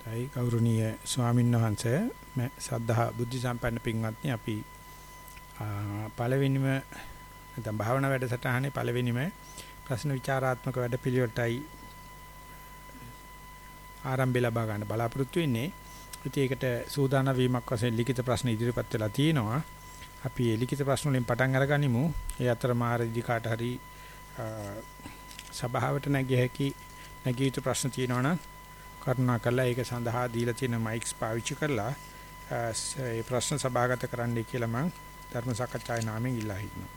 යි ගෞරවනීය ස්වාමීන් වහන්සේ මේ සද්ධා බුද්ධ සම්පන්න පින්වත්නි අපි පළවෙනිම නැත්නම් භාවනා වැඩසටහනේ පළවෙනිම ප්‍රශ්න විචාරාත්මක වැඩපිළිවෙලටයි ආරම්භය ලබා ගන්න බලාපොරොත්තු වෙන්නේ. ඉතින් ඒකට සූදානම් වීමක් වශයෙන් ලිඛිත ප්‍රශ්න ඉදිරිපත් වෙලා තියෙනවා. අපි ඒ ලිඛිත ප්‍රශ්න වලින් පටන් අරගනිමු. ඒ අතර මාරදි කාට හරි සභාවට නැගිය හැකි නැගී යුතු ප්‍රශ්න තියෙනවා නම් කරුණා කරලා ඒක සඳහා දීලා තියෙන මයික්ස් පාවිච්චි කරලා ඒ ප්‍රශ්න සභාගත කරන්නයි කියලා මම ධර්ම සාකච්ඡාවේ නාමයෙන් ඉල්ලා හිටිනවා.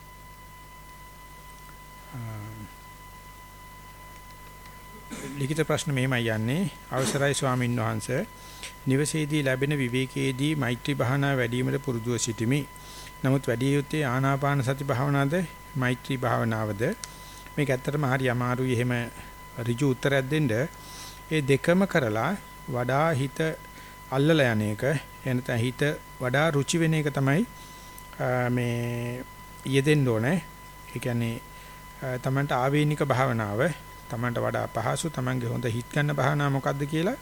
ලිඛිත ප්‍රශ්න මෙහෙමයි යන්නේ අවසරයි ස්වාමින් වහන්සේ නිවසේදී ලැබෙන විවේකයේදී මෛත්‍රී භාවනා වැඩිවීමට පුරුදුව සිටිමි. නමුත් වැඩි යුත්තේ ආනාපාන සති භාවනාවද මෛත්‍රී භාවනාවද මේක ඇත්තටම හරි අමාරුයි එහෙම ඍජු උත්තරයක් දෙන්න. ඒ දෙකම කරලා වඩා හිත අල්ලලා යන එක එනත හිත වඩා රුචි වෙන එක තමයි මේ යෙදෙන්න ඕනේ. ඒ කියන්නේ තමන්ට ආවේනික භාවනාව තමන්ට වඩා පහසු තමන්ගේ හොඳ හිත ගන්න භාවනාව මොකද්ද කියලා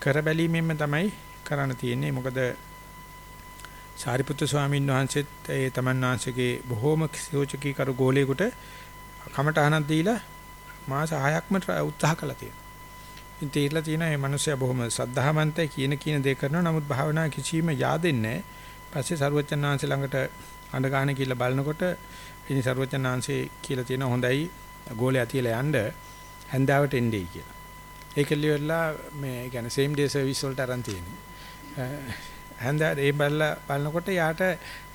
කර බැලීමෙන්ම තමයි කරන්න තියෙන්නේ. මොකද සාරිපුත්‍ර ස්වාමීන් වහන්සේත් ඒ තමන් වහන්සේගේ බොහෝම සෝචකී කරු ගෝලයකට කමටහනක් දීලා මාස 6ක්ම උත්සාහ කළා තියෙනවා. ඉතින් තේරලා තියෙනවා මේ මිනිස්සයා බොහොම සද්ධාමන්තයි කියන කියන දේ කරනවා. නමුත් භාවනා කිසිම yaadෙන්නේ නැහැ. පස්සේ සරුවචනාංශ ළඟට අඬ ගන්න කියලා බලනකොට ඉතින් සරුවචනාංශේ කියලා තියෙන හොඳයි ගෝලයා තියලා යන්න හැන්දාවට එන්නේ කියලා. ඒක ලියවලා මේ කියන්නේ same day service වලට අරන් තියෙන්නේ. හැන්දා ඒ බලලා බලනකොට යාට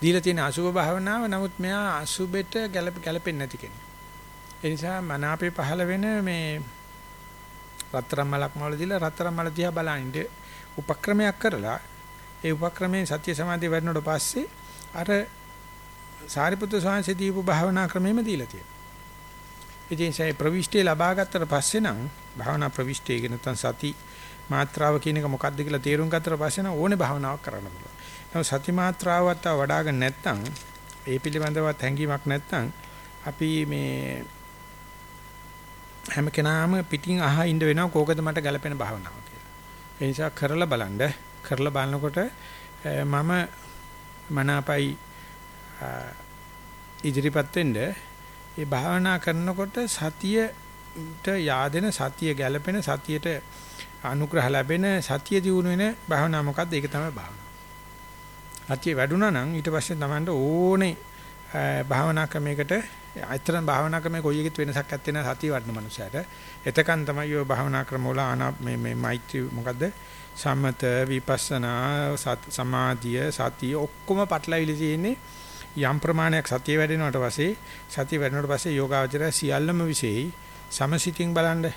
දීලා තියෙන අසුභ භාවනාව නමුත් මෙයා අසුබෙට ගැලපෙන්නේ නැති කෙනෙක්. ඒ නිසා මනාපේ පහළ වෙන මේ රත්තරන් මලක් මවල දීලා රත්තරන් මල දිහා බලනින්ද උපක්‍රමයක් කරලා ඒ උපක්‍රමයෙන් සත්‍ය සමාධිය වැඩනකොට පස්සේ අර සාරිපුත්‍ර ස්වාමීන් දීපු භාවනා ක්‍රමෙම දීලා තියෙනවා. ඉතින් ඒ ප්‍රවිෂ්ටි ලබා ගත්තට පස්සේ නම් භාවනා ප්‍රවිෂ්ටි කියන නැත්නම් සති මාත්‍රාව කියන එක මොකක්ද කියලා තේරුම් ගත්තට පස්සේ නම් ඕනේ භාවනාවක් කරන්න පුළුවන්. නමුත් සති මාත්‍රාවත් වඩාගෙන නැත්නම් ඒ පිළිබඳවත් හැඟීමක් නැත්නම් අපි මේ හැම කෙනාම පිටින් අහ ඉන්න වෙනවා කෝකද මට ගැලපෙන භාවනාව කියලා. ඒ නිසා කරලා බලන්න කරලා බලනකොට මම මනාපයි ඉදිරිපත් වෙන්න ඒ භාවනා කරනකොට සතියට yaadෙන සතිය ගැලපෙන සතියට අනුග්‍රහ ලැබෙන සතිය දිනු වෙන භාවනා මොකද්ද ඒක තමයි භාවනාව. සතිය වැඩුණා නම් ඊට පස්සේ Tamanට ඕනේ භාවනා ක්‍රමයකට ඇත්තටම භාවනා ක්‍රමයේ කොයි එකෙත් වෙනසක් ඇත්තේ නැහැ සතිය වඩන මනුස්සයට. එතකන් තමයි ඔය භාවනා ක්‍රම වල ආනා මේ මේ මෛත්‍රී මොකද්ද? සමත විපස්සනා සමාධිය සතිය ඔක්කොම පටලවිලි තියෙන්නේ යම් ප්‍රමාණයක් සතිය වැඩෙනවට පස්සේ සතිය වැඩෙනවට පස්සේ යෝගාවචරය සියල්ලම විශේෂයි සමසිතින් බලන්න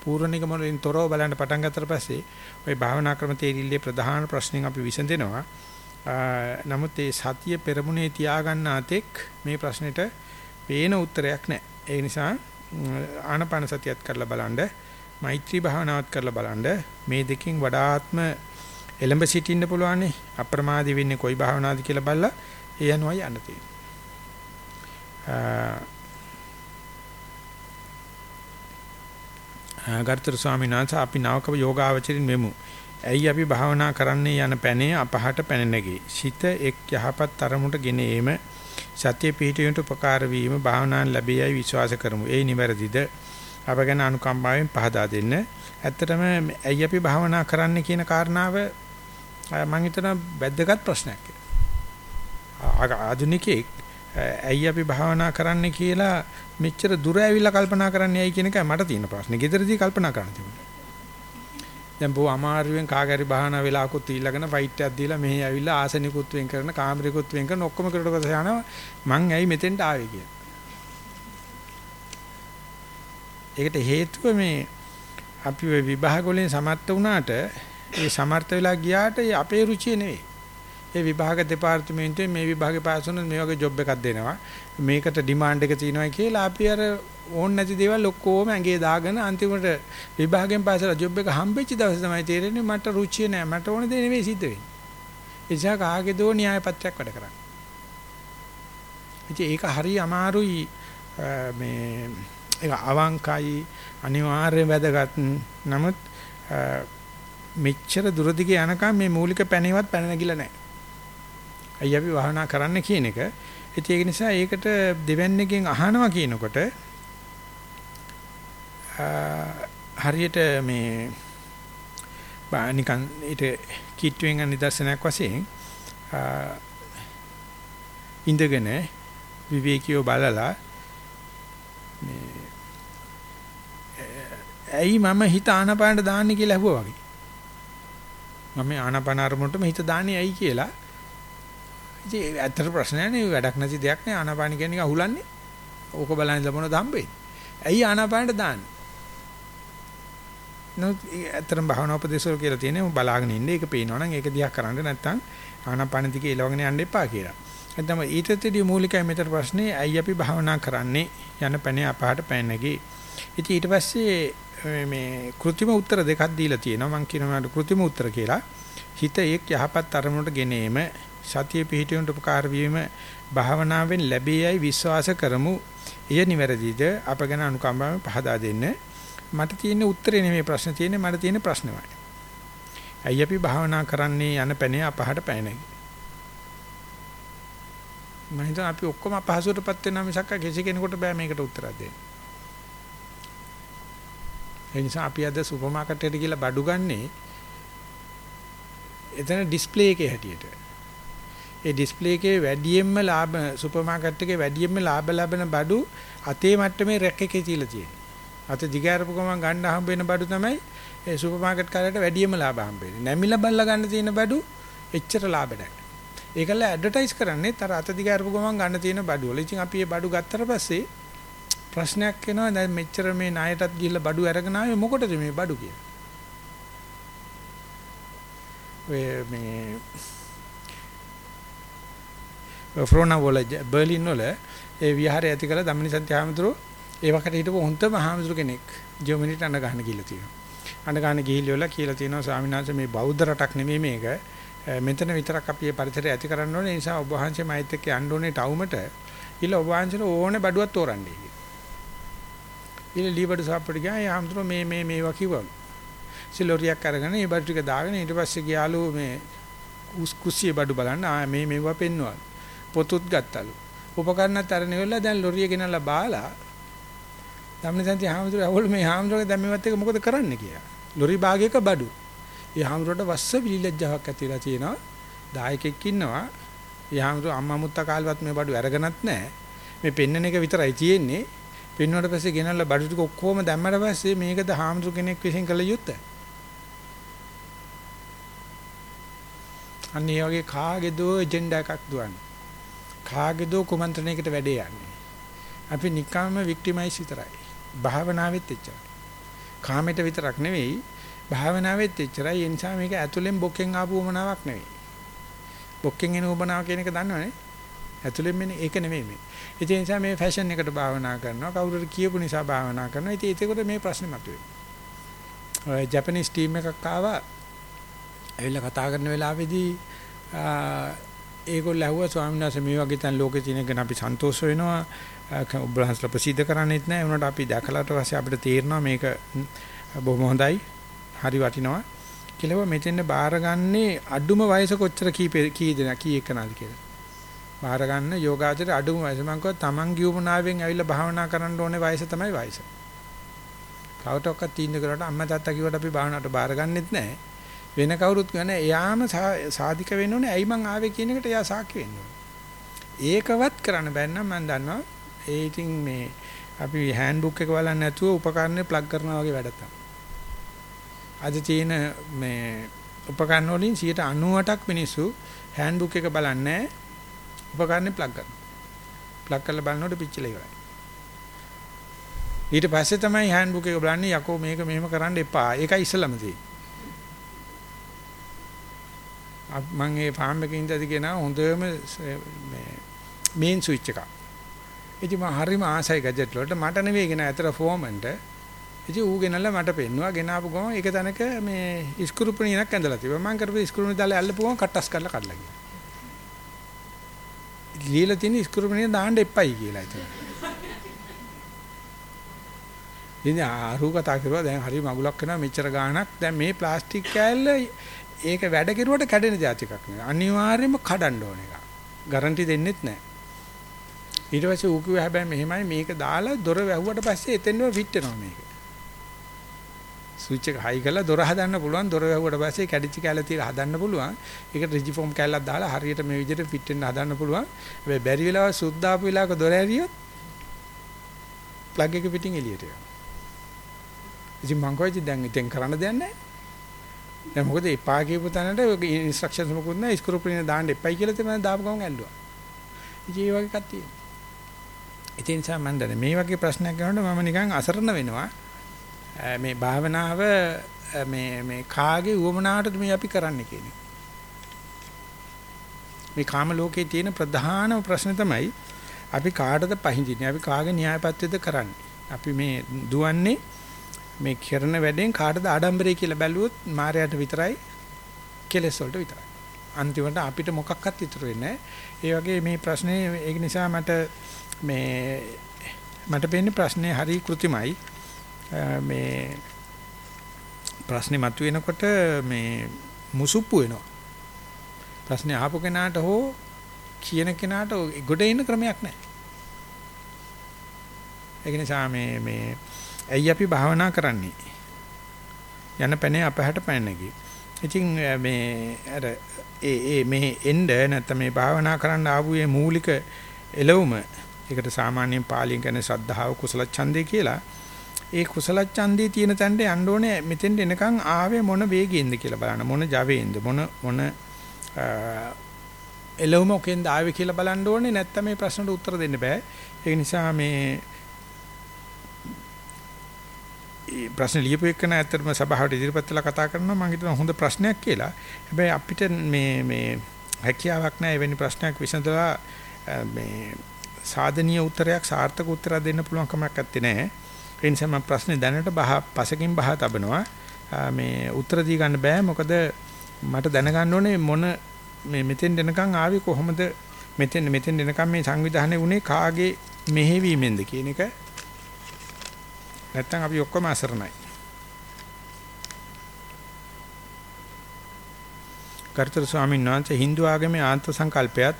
පූර්ණිකම වලින් තොරව බලන්න පටන් ගත්තට පස්සේ ওই භාවනා ක්‍රම තේරිල්ලේ ප්‍රධාන ප්‍රශ්نين අපි විසඳෙනවා. නමුත් ඒ සතිය පෙරමුණේ තියාගන්න ආතෙක් මේ ප්‍රශ්නෙට පේන උත්තරයක් නැහැ. ඒ නිසා ආනපාන සතියත් කරලා බලන්න, මෛත්‍රී භාවනාවත් කරලා බලන්න මේ දෙකෙන් වඩාත්ම එළඹ සිටින්න පුළුවන්නේ අප්‍රමාදී වෙන්නේ කොයි භාවනාවද කියලා බලලා ඒ අනුවයි යන්න තියෙන්නේ. ගර්තර ස්වාමීන් වහන්සේ අපි නාවක යෝගාවචරින් මෙමු. ඇයි අපි භාවනා කරන්නේ යන පැනේ අපහට පැන නැගේ. සිත එක් යහපත් තරමුට ගෙන ඒම සත්‍ය පිහිටියට උපකාර වීම භාවනාන් ලැබෙයි විශ්වාස කරමු. ඒ නිවැරදිද? අප ගැන අනුකම්පාවෙන් පහදා දෙන්න. ඇත්තටම ඇයි අපි භාවනා කරන්න කියන කාරණාව මම හිතන වැදගත් ප්‍රශ්නයක්. ආධුනිකයෙක් ඇයි අපි භාවනා කරන්න කියලා මෙච්චර දුර ඇවිල්ලා කල්පනා කරන්නේ ඇයි කියන එකයි මට තියෙන ප්‍රශ්නේ. ගෙදරදී කල්පනා කරන්න තිබුණා. දැන් බොහොම අමාරුවෙන් කාගරි බහනා වෙලාවකුත් ඊළඟන ෆයිට් එකක් දීලා මෙහි ඇවිල්ලා ආසනිකුත් වෙන් කරන කාමරිකුත් වෙන් කරන ඔක්කොම කරලා පස්සේ යනවා මං ඇයි මෙතෙන්ට ආවේ කියලා. ඒකට හේතුව මේ අපි විභාග වලින් සමර්ථ වුණාට ඒ සමර්ථ වෙලා ගියාට ඒ අපේ රුචිය නෙවෙයි. ඒ විභාග දෙපාර්තමේන්තුවේ මේ විභාගේ පාස් වුණොත් මේ වගේ ජොබ් එකක් දෙනවා. මේකට ඩිමාන්ඩ් එක තියෙනවා කියලා අපි අර ඕන් නැති දේවල් ඔක්කොම ඇඟේ දාගෙන අන්තිමට විභාගයෙන් පාසලා ජොබ් එක හම්බෙච්ච දවසේ තමයි තේරෙන්නේ මට රුචිය නෑ මට ඕන දේ නෙවෙයි සිද්ධ වෙන්නේ. එනිසා කාගේ දෝ න්‍යාය පත්‍රයක් වැඩ කරන්නේ. ඉතින් ඒක හරි අමාරුයි මේ ඒක අවංකයි අනිවාර්යයෙන් වැදගත් නමුත් මෙච්චර දුර දිගේ යනකම් මේ මූලික පැනේවත් පැන නැගිලා නැහැ. අයි අපි භාවනා කරන්න කියන එක. ඉතින් ඒක නිසා ඒකට දෙවන්නේකින් අහනවා කියනකොට හරියට මේ නිකන් ඊට කිට්ටුවෙන් නිදර්ශනයක් වශයෙන් ඉඳගෙන විවේකීව බලලා මේ ඇයි මම හිත ආනපානට දාන්නේ කියලා ඇහුවා වගේ. මම ආනපාන අරමුණටම හිත දාන්නේ ඇයි කියලා. ඉතින් ඇත්තට ප්‍රශ්නයක් නෙවෙයි වැඩක් නැති දෙයක් නේ ආනපාන කියන්නේ අහුලන්නේ. ඕක බලන්න ලබන දම්බේ. ඇයි ආනපානට දාන්නේ? නෝ ඇත්තටම භාවනා උපදේශවල කියලා තියෙන්නේ බලාගෙන ඉන්න ඒක පේනවා නම් ඒක දිහා කරන්න නැත්නම් ආනපාන දිගේ එලවගෙන යන්න එපා කියලා. නැත්නම් ඊටතදී මූලිකයි මෙතන ප්‍රශ්නේ ඇයි අපි භාවනා කරන්නේ යන පැනේ අපහාට පැනනගේ. ඉතින් ඊට පස්සේ මේ કૃතිම උත්තර දෙකක් දීලා තියෙනවා. මම කියනවා કૃතිම උත්තර කියලා. හිත එක් යහපත් අරමුණට ගෙනීම සතිය පිහිටියුන්ට උපකාර වීම භාවනාවෙන් ලැබෙයි විශ්වාස කරමු. එය නිවැරදිද අප ගැන අනුකම්පාවෙන් පහදා දෙන්න. මට තියෙන උත්තරේ නෙමෙයි ප්‍රශ්න තියෙන්නේ මට තියෙන ප්‍රශ්නමයි. ඇයි අපි භාවනා කරන්නේ යන පැනේ අපහට පැනනගේ. මම හිතනවා අපි ඔක්කොම අපහසුටපත් වෙනා මිසක් කිසි කෙනෙකුට බෑ මේකට උත්තරයක් දෙන්න. ඒ නිසා අපි අද සුපර් මාකට් එකට ගිහලා බඩු ගන්නේ එතන ඩිස්ප්ලේ එකේ හැටියට. ඒ ඩිස්ප්ලේ එකේ වැඩියෙන්ම ලාභ සුපර් මාකට් එකේ වැඩියෙන්ම ලාභ ලබන බඩු අතේ මට්ටමේ රැක් එකේ තියලා තියෙනවා. අත දිගාරපු ගමන් ගන්න හම්බ වෙන බඩු තමයි ඒ සුපර් මාකට් කාලයට වැඩියෙන්ම ලාභ හම්බ වෙන්නේ. නැමිලා බල්ලා ගන්න තියෙන බඩු එච්චර ලාභ නැහැ. ඒකල ඇඩ්වර්ටයිස් කරන්නේ තර අත දිගාරපු ගමන් ගන්න තියෙන බඩු වල. ඉතින් අපි මේ බඩු ගත්තට පස්සේ ප්‍රශ්නයක් එනවා දැන් මෙච්චර මේ ණයටත් ගිහිල්ලා බඩු අරගෙන ආවේ මොකටද මේ බඩු කියලා. ඔය මේ ෆ්‍රෝනා වල බර්ලින් වල ඒ විහාරය ඇති කළ ධම්මිනි සත්‍යහාමතුරු ඒ වකට හිටපු හොඳම හාමුදුරු කෙනෙක් ජර්මනිට අඬ ගන්න කියලා තියෙනවා. අඬ ගන්න ගිහිල්ලා කියලා තියෙනවා ස්වාමීන් වහන්සේ මේ බෞද්ධ රටක් නෙමෙයි මේක. මෙතන විතරක් අපි මේ පරිසරය ඇති කරන්න ඕනේ. ඒ නිසා ඔබ වහන්සේ මයිත් එක්ක යන්න ඕනේ ටවුමට. ඊළ ඔබ වහන්සේට ඕනේ බඩුවක් තෝරන්නේ කියලා. ඊළ ලීබඩ සාප්පට ගියා. ඒ හාමුදුරුවෝ මේ මේ මේවා කිව්වලු. සිලෝරියක් අරගෙන ඒ බඩු ටික දාගෙන ඊට පස්සේ ගියාලු මේ කුස්සිය බඩු බලන්න ආ මේ මේවා පෙන්වවලු. පොතුත් ගත්තලු. උපකරණත් අරගෙන ඉවරලා දැන් ලොරිය ගෙනල්ලා බාලා ධම්මසන්ති හාමුදුරුවෝ අවුල් මේ හාමුදුරුවෝ දැන් මේවත් එක මොකද කරන්න කියලා. ලොරි භාගයක බඩු. ඒ හාමුදුරුවෝට වස්ස විලිලැජ්ජාවක් ඇති වෙලා තියෙනවා. දායකෙක් ඉන්නවා. ඒ හාමුදුරුවෝ අම්මා මුත්තා කාලෙවත් මේ බඩු අරගෙනත් නැහැ. මේ පෙන්නන එක විතරයි තියෙන්නේ. පෙන්වුවට පස්සේ ගෙනල්ලා බඩු ටික ඔක්කොම දැම්මට පස්සේ මේකද හාමුදුරු කෙනෙක් විසින් කළ යුත්තේ. අන්න ඒ වගේ කාගේදෝ එජෙන්ඩා එකක් දුවන්නේ. කාගේදෝ කුමන්ත්‍රණයකට වැඩේ යන්නේ. අපි නිකම්ම වික්ටිමයිස් විතරයි. භාවනාවෙත් එච්චරයි. කාමයට විතරක් නෙවෙයි භාවනාවෙත් එච්චරයි. ඒ නිසා මේක ඇතුලෙන් බොක්කෙන් ආපු උමනාවක් නෙවෙයි. බොක්කෙන් එන උමනාව කියන එක දන්නවනේ. ඇතුලෙන් මෙන්න ඒක නෙවෙයි මේ. ඒ නිසා මේ ෆැෂන් එකට භාවනා කරනවා. කවුරුහරි කියපු නිසා භාවනා කරනවා. ඉතින් ඒකකොට මේ ප්‍රශ්නේ මතුවේ. ඔය ජපනිස් ටීම් එකක් ආවා. ඇවිල්ලා කතා කරන වෙලාවේදී ඒගොල්ලෝ ඇහුවා ස්වාමීන් වහන්සේ මේ වගේ තැන් ලෝකේ තියෙන ගැන අපි සන්තෝෂ වෙනවා ඔබලහන්සලා ප්‍රසිද්ධ කරන්නේත් නැහැ උනට අපි දැකලාට පස්සේ අපිට තේරෙනවා මේක බොහොම හොඳයි. හරි වටිනවා. කියලා මෙතෙන් බාරගන්නේ අඩුම වයස කොච්චර කී කී දෙනා කී එකනද කියලා. බාර ගන්න යෝගාචරයේ අඩුම වයස. මම කිව්වා තමන් ගියුමනාවෙන් ඇවිල්ලා භාවනා කරන්න ඕනේ වයස තමයි වයස. කවටොක්ක තීන්දුව කරලා අම්මා තාත්තා කිව්වට අපි භාවනාවට බාරගන්නෙත් නැහැ වෙන කවුරුත් ගන්න එයාම සාධික වෙන්න ඕනේ. ඇයි මං ආවේ කියන එකට එයා සාක්ෂි වෙන්න ඕනේ. ඒකවත් කරන්න බැන්නම් මම දන්නවා ඒ ඉතින් මේ අපි හෑන්ඩ් බුක් එක බලන්නේ නැතුව උපකරණ ප්ලග් කරනවා වගේ වැඩක් තමයි. අද තියෙන මේ උපකරණ වලින් 98ක් මිනිස්සු හෑන්ඩ් බුක් එක බලන්නේ උපකරණේ ප්ලග් කරනවා. ප්ලග් කරලා බලනකොට පිච්චිලා ඉවරයි. ඊට පස්සේ තමයි හෑන්ඩ් බුක් එක බලන්නේ යකෝ මේක මෙහෙම කරන්න එපා. ඒකයි ඉස්සලම තියෙන්නේ. මම මේ ෆාම් එකේ ඉඳලා කියනවා හොඳම මේ මේන් ස්විච් එකක්. ඉතින් මම හරිම ආසයි ගැජට් වලට මට නෙවෙයි ගෙන ඇතර ෆෝමන්ට. ඉතින් ඌ ගෙනල්ලා මට පෙන්නුවා ගෙනාපු ගමන් ඒක තැනක මේ ඉස්කුරුපණියක් ඇඳලා තිබ්බා. මම කරපු ඉස්කුරුපණි දාලා ඇල්ලපු ගමන් කට්ටස් කරලා කඩලා ගියා. ලියලා තියෙන ඉස්කුරුපණිය දාන්න එපයි කියලා ඉතින්. ඉතින් ආරු කතා කරුවා දැන් හරි මගුලක් වෙනවා මෙච්චර ගාණක් දැන් මේ ප්ලාස්ටික් කෑල්ල ඒක වැඩ කෙරුවට කැඩෙන જાතිකක් නෙවෙයි අනිවාර්යයෙන්ම කඩන්න ඕන එක. ගරන්ටි දෙන්නෙත් නැහැ. ඊට පස්සේ ඌ කිව්වා හැබැයි මෙහෙමයි මේක දාලා දොර වැහුවට පස්සේ එතෙන්ම ෆිට වෙනවා මේක. ස්විච් එක හයි කරලා දොර හදන්න පුළුවන් දොර වැහුවට පස්සේ කැඩිච්ච කැල තියලා හදන්න පුළුවන්. ඒකට රිජිෆෝම් කැල්ලක් දාලා හරියට මේ විදිහට ෆිට වෙන්න හදන්න පුළුවන්. හැබැයි බැරි වෙලාව සුද්ධාපු වෙලාවක දොර ඇරියොත් ප්ලග් එක පිටින් එළියට යනවා. ඉතින් මං කොයිද දැන් ඉතින් කරන්න දෙයක් නැහැ. දැන් මොකද එපා කියපු තැනට ඉන්ස්ට්‍රක්ෂන්ස් මොකුත් නැහැ. ස්ක්‍රූ ප්‍රින් දාන්න එපයි කියලා තමයි දාපු ගමන් ඇල්ලුවා. ඉතින් ඒ වගේ එකක් තියෙනවා. ඒ නිසා මම දන්නේ මේ වගේ ප්‍රශ්නයක් ගන්නකොට මම නිකන් අසරණ වෙනවා. මේ භාවනාව මේ මේ කාගේ උවමනාවටද මේ අපි කරන්නේ කියන එක. මේ කාම ලෝකයේ තියෙන ප්‍රධානම ප්‍රශ්න තමයි අපි කාටද පහඳින්නේ? අපි කාගේ න්‍යායපත්‍යද කරන්නේ? අපි මේ දුවන්නේ මේ කරන වැඩෙන් කාටද ආඩම්බරේ කියලා බැලුවොත් මායයට විතරයි කෙලෙස් වලට විතරයි. අන්තිමට අපිට මොකක්වත් ඉතුරු වෙන්නේ ඒ වගේ මේ ප්‍රශ්නේ ඒක නිසා මට මේ මට පේන්නේ ප්‍රශ්නේ හරි કૃතිමයි. මේ ප්‍රශ්නේ මතුවෙනකොට මේ මුසුප්පු වෙනවා. ප්‍රශ්නේ අහපු කෙනාට හෝ කියන කෙනාට ගොඩ එන්න ක්‍රමයක් නැහැ. ඒක නිසා මේ මේ ඇයි අපි භාවනා කරන්නේ? යන පැනේ අපහැට පැනනකි. ඉතින් මේ අර ඒ ඒ මේ එන්න නැත්නම් මේ භාවනා කරන්න ආපු මේ මූලික එළවුම ඒකට සාමාන්‍යයෙන් පාලියෙන් කියන්නේ සද්ධාව කුසල ඡන්දේ කියලා. ඒ කුසල ඡන්දේ තියෙන තැනට යන්න ඕනේ මෙතෙන්ට එනකන් ආවේ මොන වේගයෙන්ද කියලා බලන්න මොන ජවයෙන්ද මොන මොන එළවුම ඔකෙන්ද ආවේ කියලා බලන්න ඕනේ නැත්නම් මේ ප්‍රශ්නට උත්තර දෙන්න බෑ. ඒ නිසා මේ ප්‍රශ්න ලියපු එකන ඇත්තටම සභාවට ඉදිරිපත් වෙලා කතා කරනවා මම හිතනවා හොඳ ප්‍රශ්නයක් කියලා. හැබැයි අපිට මේ මේ හැකියාවක් නැහැ එවැනි ප්‍රශ්නයක් විසඳලා මේ සාධනීය උත්තරයක් සාර්ථක උත්තරයක් දෙන්න පුළුවන් කමක් නැත්තේ නෑ. ඒ නිසා මම ප්‍රශ්නේ දැනට බහ පසකින් බහ තබනවා. මේ උත්තර දී ගන්න බෑ මොකද මට දැනගන්න ඕනේ මොන මේ මෙතෙන් දෙනකන් ආවේ කොහොමද මෙතෙන් මෙතෙන් දෙනකන් මේ සංවිධානය වුණේ කාගේ මෙහෙවීමෙන්ද කියන එක නැත්තම් අපි ඔක්කොම අසරණයි. කර්තෘ ස්වාමීන් වහන්සේ Hindu ආගමේ ආත්ම සංකල්පයත්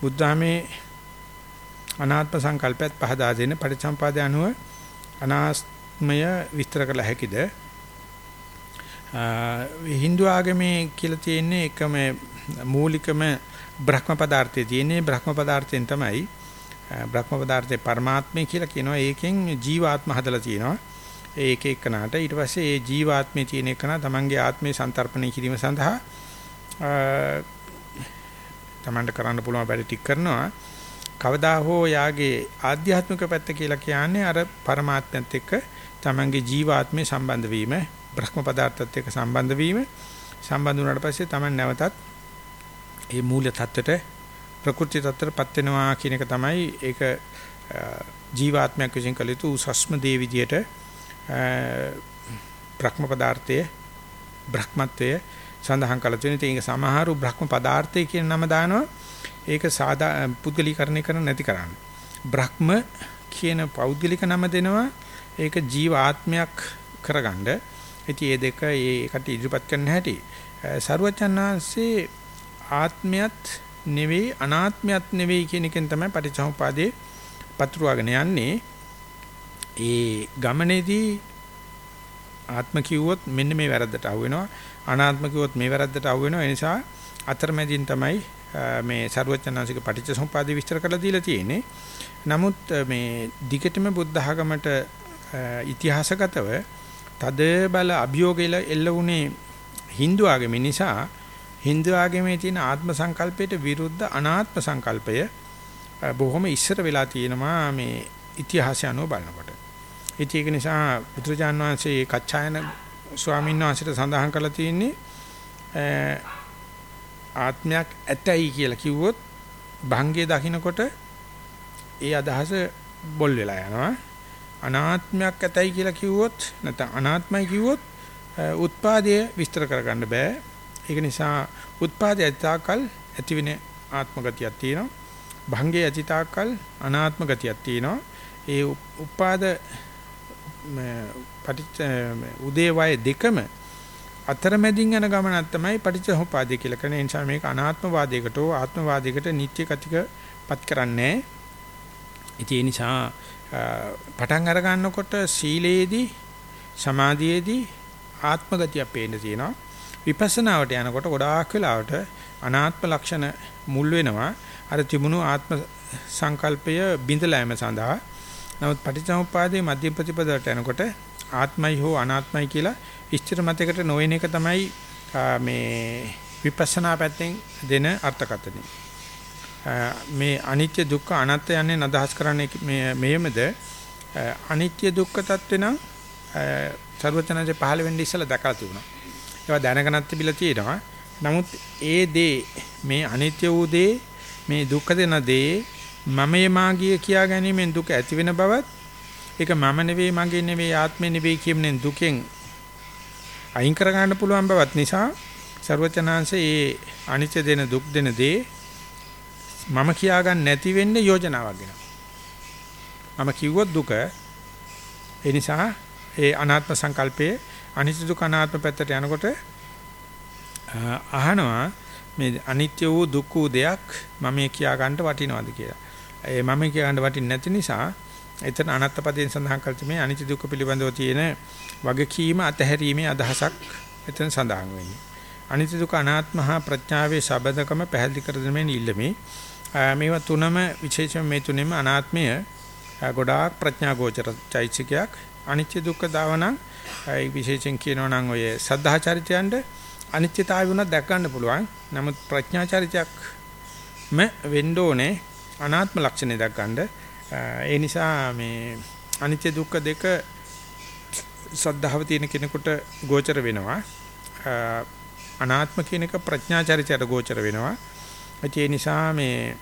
බුද්ධ ආමේ අනාත්ම සංකල්පයත් පහදා දෙන පරිසම්පාදය අනුව අනාත්මය විස්තර කළ හැකිද? Hindu ආගමේ කියලා තියෙන්නේ එකම මූලිකම බ්‍රහ්ම පදාර්ථයේ තියෙන්නේ බ්‍රහ්ම පදාර්ථයෙන් තමයි බ්‍රහ්ම පදාර්ථේ පරමාත්මය කියලා කියනවා. ඒකෙන් ජීවාත්ම හදලා තියෙනවා. ඒක එක්කනට ඊට පස්සේ ඒ ජීවාත්මේ තියෙන එකන තමන්ගේ ආත්මේ සංතරපණය කිරීම සඳහා තමන්ට කරන්න පුළුවන් වැඩ ටික කරනවා. කවදා හෝ යාගේ ආධ්‍යාත්මික පැත්ත කියලා කියන්නේ අර පරමාත්මයත් එක්ක තමන්ගේ ජීවාත්මේ සම්බන්ධ වීම, බ්‍රහ්ම පදාර්ථත් එක්ක සම්බන්ධ වීම. සම්බන්ධ වුණාට පස්සේ තමන් නැවතත් ඒ මූල தත්වෙට ප්‍රකෘති தත්තරපත් වෙනවා කියන එක තමයි ඒක ජීවාත්මයක් විසින් කළ යුතු උසස්ම දේ විදියට බ්‍රහ්ම පදාර්ථයේ බ්‍රහ්මත්වයේ සඳහන් කළ තියෙන ඉතින් ඒක සමහරු බ්‍රහ්ම පදාර්ථය කියන නම දානවා. ඒක සාදා පුද්ගලීකරණය කරන්න නැති කරන්න බ්‍රහ්ම කියන පෞද්ගලික නම දෙනවා ඒක ජීවාත්මයක් කරගන්න ඉතින් මේ දෙක ඒකට ඉදිරිපත් කරන්න හැටි සරුවචනාංශේ ආත්මයත් නෙවෙයි අනාත්මයත් නෙවෙයි කියන එකෙන් තමයි පටිච්චසමුපාදේ පතුරවාගෙන යන්නේ. ඒ ගමනේදී ආත්ම කිව්වොත් මෙන්න මේ වැරද්දට අහු වෙනවා. අනාත්ම කිව්වොත් මේ වැරද්දට අහු වෙනවා. ඒ නිසා අතරමැදින් තමයි මේ ਸਰවඥාන්සික පටිච්චසමුපාදේ විස්තර කරලා දීලා තියෙන්නේ. නමුත් මේ දිගටම බුද්ධ ධර්මයට ඉතිහාසගතව තද බල අභියෝගයල එල්ල වුණේ Hindu ආගම නිසා Hindu ආගමේ තියෙන ආත්ම සංකල්පයට විරුද්ධ අනාත්ම සංකල්පය බොහොම ඉස්සර වෙලා තියෙනවා මේ ඉතිහාසය අනුව බලනකොට. ඉතින් ඒක නිසා බුදුරජාන් වහන්සේ කච්චායන ස්වාමීන් වහන්සේට සඳහන් කරලා තියෙන්නේ ආත්මයක් ඇතයි කියලා කිව්වොත් භංගයේ දකින්නකොට ඒ අදහස බොල් වෙලා යනවා. අනාත්මයක් ඇතයි කියලා කිව්වොත් නැත්නම් අනාත්මයි කිව්වොත් උත්පාදය විස්තර කරගන්න බෑ. ඒක නිසා උත්පාදය ඇතිතාකල් ඇතිවෙන ආත්ම ගතියක් තියෙනවා. භංගේ ඇතිතාකල් අනාත්ම ගතියක් තියෙනවා. ඒ උපාද පටිච්ච උදේ වය දෙකම අතරමැදින් යන ගමනක් තමයි පටිච්චසමුපාදය කියලා කියන නිසා මේක අනාත්මවාදයකට හෝ ආත්මවාදයකට නිත්‍ය කතිකපත් කරන්නේ. ඉතින් ඒ නිසා පටන් අර ගන්නකොට සීලේදී සමාධියේදී ආත්ම ගතිය පේන්න තියෙනවා. විපස්සනාවට යනකොට ගොඩාක් වෙලාවට අනාත්ම ලක්ෂණ මුල් වෙනවා. අර තිබුණු ආත්ම සංකල්පය බිඳලෑම සඳහා. නමුත් පටිච්චසමුප්පාදයේ මධ්‍ය ප්‍රතිපදයට යනකොට ආත්මයි හෝ අනාත්මයි කියලා ඉස්තර මතයකට නොවන එක තමයි මේ විපස්සනා පැත්තෙන් දෙන අර්ථකථනය. මේ අනිත්‍ය දුක්ඛ අනාත්ම යන්නේ අදහස් කරන්නේ මේ මෙහෙමද අනිත්‍ය දුක්ඛ තත්ත්වේ නම් සර්වචනසේ පහළ වෙන්න ඉස්සලා දැකලා තිබුණා. ඒවා දැනගෙනත් තිබිලා තියෙනවා. නමුත් ඒ දේ මේ අනිත්‍ය වූ දේ මේ දුක්ඛ දෙන දේ මමයේ මාගිය කියා ගැනීමෙන් දුක ඇති වෙන බවත් ඒක මම නෙවෙයි මගේ නෙවෙයි ආත්මේ නෙවෙයි කියමින් දුකෙන් අයින් කර ගන්න පුළුවන් බවත් නිසා ਸਰවචනාංශේ ඒ අනිත්‍ය දෙන දුක් දෙන දේ මම කියා ගන්න නැති වෙන්න යෝජනාවක් ගෙනවා. මම කිව්වොත් දුක ඒ නිසා ඒ අනාත්ම සංකල්පයේ අනිත්‍ය දුක අනාත්ම පැත්තට යනකොට අහනවා මේ අනිත්‍ය වූ දුක් වූ දෙයක් මම කියා ගන්නට වටිනවද කියලා. ඒ මම කියා ගන්න වටින්නේ නැති නිසා එතන අනත්තපදයෙන් සඳහන් කළ මේ අනිත්‍ය දුක්ඛ පිළිබඳව තියෙන වගකීම අතහැරීමේ අදහසක් එතන සඳහන් වෙන්නේ. අනිත්‍ය දුක්ඛ අනාත්මහා ප්‍රඥාවේ සබඳකම පැහැදිලි කර දෙමින් ඉල්ලමි. මේවා තුනම විශේෂයෙන් මේ තුනෙම අනාත්මය ගොඩාක් ප්‍රඥා ගෝචර චෛත්‍යිකයක්. අනිත්‍ය දුක්ඛ දාවනම් ඒ විශේෂයෙන් කියනවා නම් ඔය සද්ධා චරිතයන්ට අනිත්‍යතාවය වුණා දැක ගන්න පුළුවන්. නමුත් ප්‍රඥා චරිතයක්ම වෙන්න ඕනේ අනාත්ම ලක්ෂණය දැක ගන්න. ඒ නිසා මේ අනිත්‍ය දුක්ඛ දෙක සද්ධාව තියෙන කෙනෙකුට ගෝචර වෙනවා. අනාත්ම කියන එක ප්‍රඥා චරිතයට ගෝචර වෙනවා. ඒ නිසා මේ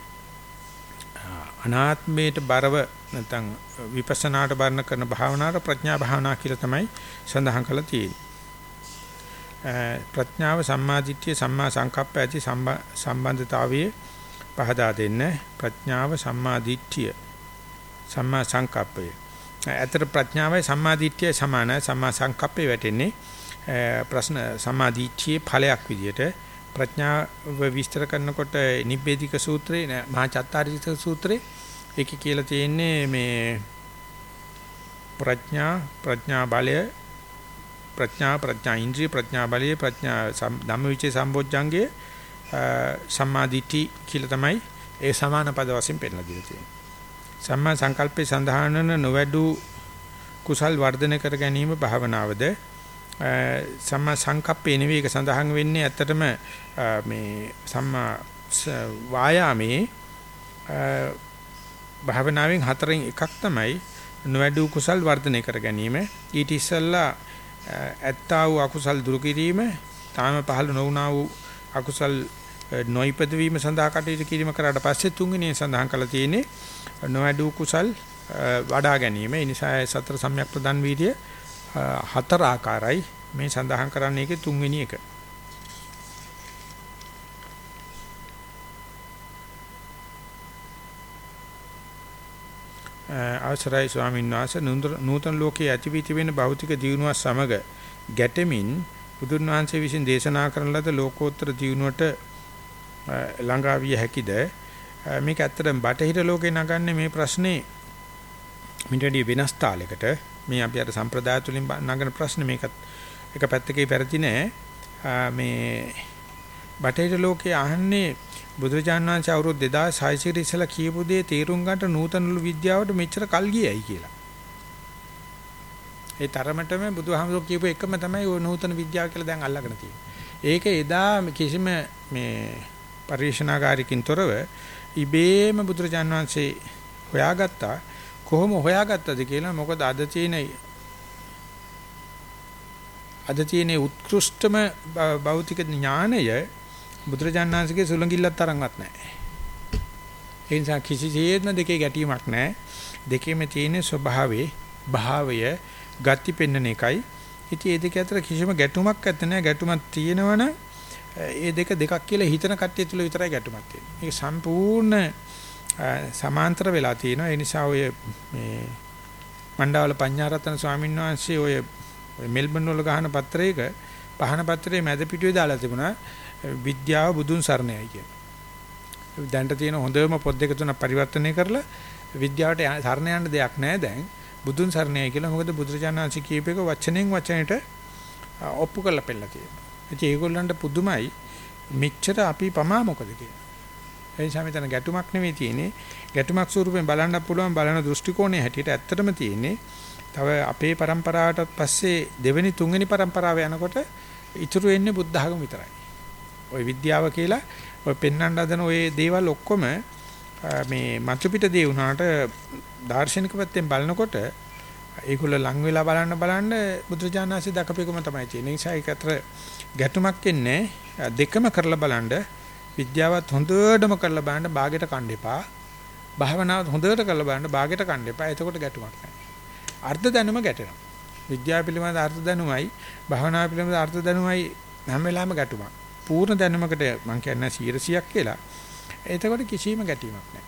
අනාත්මයට බරව නැත්නම් විපස්සනාට බරණ කරන භාවනාවට ප්‍රඥා භාවනා කියලා තමයි සඳහන් කරලා තියෙන්නේ. ප්‍රඥාව සම්මාදිට්ඨිය සම්මා සංකප්ප ඇති සම්බන්ධතාවයේ පහදා දෙන්න ප්‍රඥාව සම්මාදිට්ඨිය සම්මා සංකප්පය. ඇතර ප්‍රඥාවයි සම්මාදිට්ඨිය සමාන සම්මා සංකප්පේ වැටෙන්නේ ප්‍රශ්න සම්මාදිට්ඨියේ ඵලයක් විදියට ප්‍රඥාව විස්තර කරනකොට නිබ්බේධික සූත්‍රේ මහා චත්තාරික සූත්‍රේ ඒකේ කියලා තියෙන්නේ මේ ප්‍රඥා ප්‍රඥා බලය ප්‍රඥා ප්‍රඥා ඉන්ද්‍රිය ප්‍රඥා බලය ප්‍රඥා ධම්මවිචේ සම්බොජ්ජංගයේ සම්මාදිට්ඨි කියලා තමයි ඒ සමාන පද වශයෙන් පෙන්නලා දීලා තියෙන්නේ. සම්මා සංකල්පේ සඳහන් වන නොවැඩු කුසල් වර්ධනය කර ගැනීම භාවනාවද? සම්මා සංකප්පේ නෙවෙයි ඒක සඳහන් වෙන්නේ ඇත්තටම මේ සම්මා වායාමේ භාවනාවෙන් හතරෙන් එකක් තමයි නොවැඩු කුසල් වර්ධනය කර ගැනීම. ඊට ඉස්සෙල්ලා ඇත්තා වූ අකුසල් දුරු කිරීම තාම පහළ නොවුනා වූ අකුසල් නොයිපද වීම සඳහා කටයුතු කිරීම කරාට පස්සේ තුන්වෙනි සඳහන් කළා තියෙන්නේ නොවැඩු කුසල් වඩා ගැනීම. ඒ නිසා සතර සම්‍යක් ප්‍රදන් වීර්ය හතර ආකාරයි මේ සඳහන් කරන්නේ ඒකේ තුන්වෙනි එක. අවසරයි ස්වාමීන් වහන්සේ නූතන ලෝකයේ ඇතිවිති වෙන භෞතික දියුණුව සමග ගැටෙමින් බුදුන් වහන්සේ විසින් දේශනා කරන ලද ලෝකෝත්තර දියුණුවට ළඟා විය හැකිද මේක ඇත්තටම බටහිර ලෝකේ නගන්නේ මේ ප්‍රශ්නේ මිටඩි වෙනස් තාලයකට මේ අපි අර සම්ප්‍රදාය තුලින් නගන ප්‍රශ්නේ මේකත් එක පැත්තකේ පැරදි නෑ මේ බටහිර ලෝකේ අහන්නේ බුදුරජාණන් වහන්සේ අවුරුදු 2600 ඉස්සලා කියපු දේ තේරුම් ගන්නට නූතනලු විද්‍යාවට මෙච්චර කල් ගියයි කියලා. ඒ තරමටම බුදුහාමුදුරුවෝ කියපු එකම තමයි ওই නූතන විද්‍යාව කියලා දැන් අල්ලගෙන තියෙන්නේ. ඒක එදා කිසිම මේ පරිශනාකාරකින් තොරව ඉබේම බුදුරජාණන් වහන්සේ හොයාගත්තා. කොහොම හොයාගත්තද කියලා මොකද අද තියෙන අද තියෙන උත්කෘෂ්ඨම භෞතික ඥානය බුදුරජාණන් වහන්සේගේ සුළඟිල්ලක් තරම්වත් නැහැ. ඒ නිසා කිසිසේත්ම දෙකේ ගැටීමක් නැහැ. දෙකේම තියෙන ස්වභාවයේ භාවය ගති පෙන්වන එකයි. ඉතින් මේ දෙක අතර කිසිම ගැටුමක් නැත්නම් ගැටුමක් තියෙනවනම් ඒ දෙක දෙකක් කියලා හිතන කට්ටිය තුල විතරයි ගැටුමක් තියෙන්නේ. මේක සම්පූර්ණ සමාන්තර වෙලා තියෙනවා. ඒ නිසා ඔය මේ මණ්ඩාවල පඤ්ඤාරතන ස්වාමීන් වහන්සේ ඔය මෙල්බන් වල ගහන පත්‍රයක පහන පත්‍රයේ මැද පිටුවේ දාලා තිබුණා විද්‍යාව බුදුන් සරණයි කියලා. දැන්ට තියෙන හොඳම පොත් දෙක තුන පරිවර්තනය කරලා විද්‍යාවට සරණ යන්න දෙයක් නැහැ දැන්. බුදුන් සරණයි කියලා මොකද බුදුරජාණන් වහන්සේ කියපේක වචනෙන් වචනයට ඔප්පු කරලා පෙන්නලා තියෙනවා. ඉතින් ඒගොල්ලන්ට පුදුමයි මෙච්චර අපි පමා මොකද කියලා. ඒ නිසා මෙතන ගැටුමක් නෙවෙයි තියෙන්නේ. ගැටුමක් ස්වරූපයෙන් බලන්න පුළුවන් බලන දෘෂ්ටි කෝණය හැටියට ඇත්තටම තියෙන්නේ. තව අපේ પરම්පරාවටත් පස්සේ දෙවෙනි තුන්වෙනි પરම්පරාව යනකොට ඉතුරු වෙන්නේ බුද්ධ ධර්ම විතරයි. ওই විද්‍යාව කියලා ඔය පෙන්වන්න හදන ওই දේවල් ඔක්කොම මේ මතු පිට දේ වුණාට දාර්ශනික පැත්තෙන් බලනකොට ඒගොල්ලෝ ලඟ වෙලා බලන්න බලන්න බුදුරජාණන්සේ දකපේකම තමයි තියෙන්නේ. ඒ නිසා ඒක අතර ගැටුමක් එන්නේ දෙකම කරලා බලන්න විද්‍යාවත් හොඳටම කරලා බලන්න ਬਾගෙට කන්න එපා. භාවනාවත් හොඳට කරලා බලන්න ਬਾගෙට කන්න එපා. එතකොට ගැටුමක් නැහැ. අර්ථ දැනුම ගැටෙනවා. විද්‍යාව පිළිබඳ අර්ථ දැනුමයි භාවනාව පිළිබඳ අර්ථ දැනුමයි හැම වෙලාවෙම ගැටුමක්. පූර්ණ දැනුමකට මම කියන්නේ 100ක් කියලා. එතකොට කිසිම ගැටීමක් නැහැ.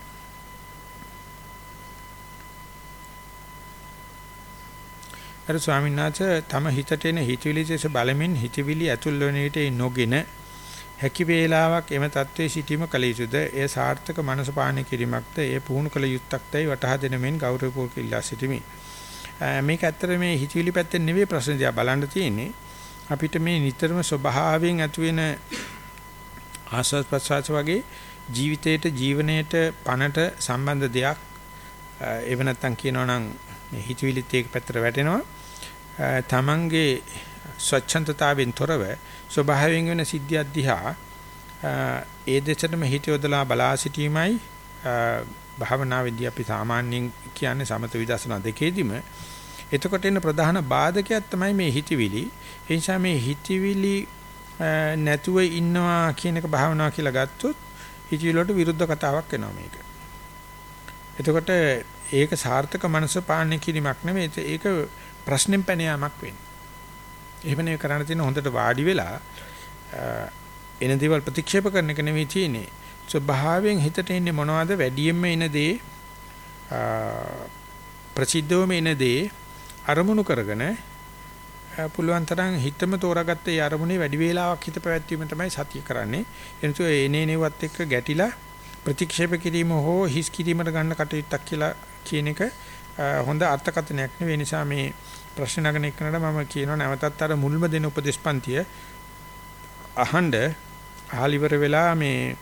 අර ස්වාමීන් වහන්සේ තම හිතට එන හිතවිලි දේශ බලමින් හිතවිලි ඇතුල් වන විට නොගෙන හැකි වේලාවක් එම தત્ත්වයේ සිටීම කල යුතුද? එය සාර්ථක මනස පාලනය කිරීමක්ද? එය පුහුණු කළ යුත්තක්දයි වටහා දෙන මෙන් ගෞරවපූර්වක ඉල්ලා සිටිමි. මේක ඇත්තට මේ හිතවිලි පැත්තෙන් නෙවෙයි ප්‍රශ්න දිහා බලන්න තියෙන්නේ. අපිට මේ නිතරම ස්වභාවයෙන් ඇති වෙන ආස්වාද ප්‍රසආස වගේ ජීවිතේට ජීවණයට පණට සම්බන්ධ දෙයක් ඒව නැත්තම් කියනවා නම් මේ හිතවිලිත් ඒක පැත්තට වැටෙනවා තමන්ගේ ස්වච්ඡන්දතාවෙන් තොරව ස්වභාවයෙන් වෙන සිද්ධියක් දිහා ඒ දෙසටම හිත යොදලා බලා සිටීමයි භාවනාවේදී අපි සාමාන්‍යයෙන් කියන්නේ සමත විදර්ශනා දෙකේදීම එතකොට එන ප්‍රධාන බාධකයක් තමයි මේ හිතවිලි. ඒ නිසා මේ හිතවිලි නැතුව ඉන්නවා කියන එක භාවනාව කියලා ගත්තොත් හිතවිලි වලට විරුද්ධ කතාවක් වෙනවා මේක. එතකොට ඒක සාර්ථක මනස පාලනය කිරීමක් නෙමෙයි ඒක ප්‍රශ්නෙන් පැන යාමක් වෙන්නේ. එහෙම නෙවෙයි කරන්න තියෙන හොඳට වාඩි වෙලා එන දේවල් ප්‍රතික්ෂේප කරන එක නෙවෙයි තියෙන්නේ. ස්වභාවයෙන් හිතට එන්නේ මොනවද වැඩියෙන්ම එන දේ ප්‍රසිද්ධවම එන දේ අරමුණු කරගෙන පුළුවන් තරම් හිතම තෝරාගත්ත ඒ අරමුණේ වැඩි වේලාවක් හිත පැවැත්වීම තමයි සතිය කරන්නේ. එනිසා එනේ නෙවත් එක්ක ගැටිලා ප්‍රතික්ෂේප කිරීම හෝ හිස් කිරීමට ගන්න කටයුත්තක් කියලා කියන එක හොඳ අර්ථකථනයක් නෙවෙයි. නිසා මේ ප්‍රශ්න නගන එකනට මම කියනවා නැවතත් අර මුල්ම දෙන උපදේශපන්තිය අහඬ ආලිවර වෙලා මේ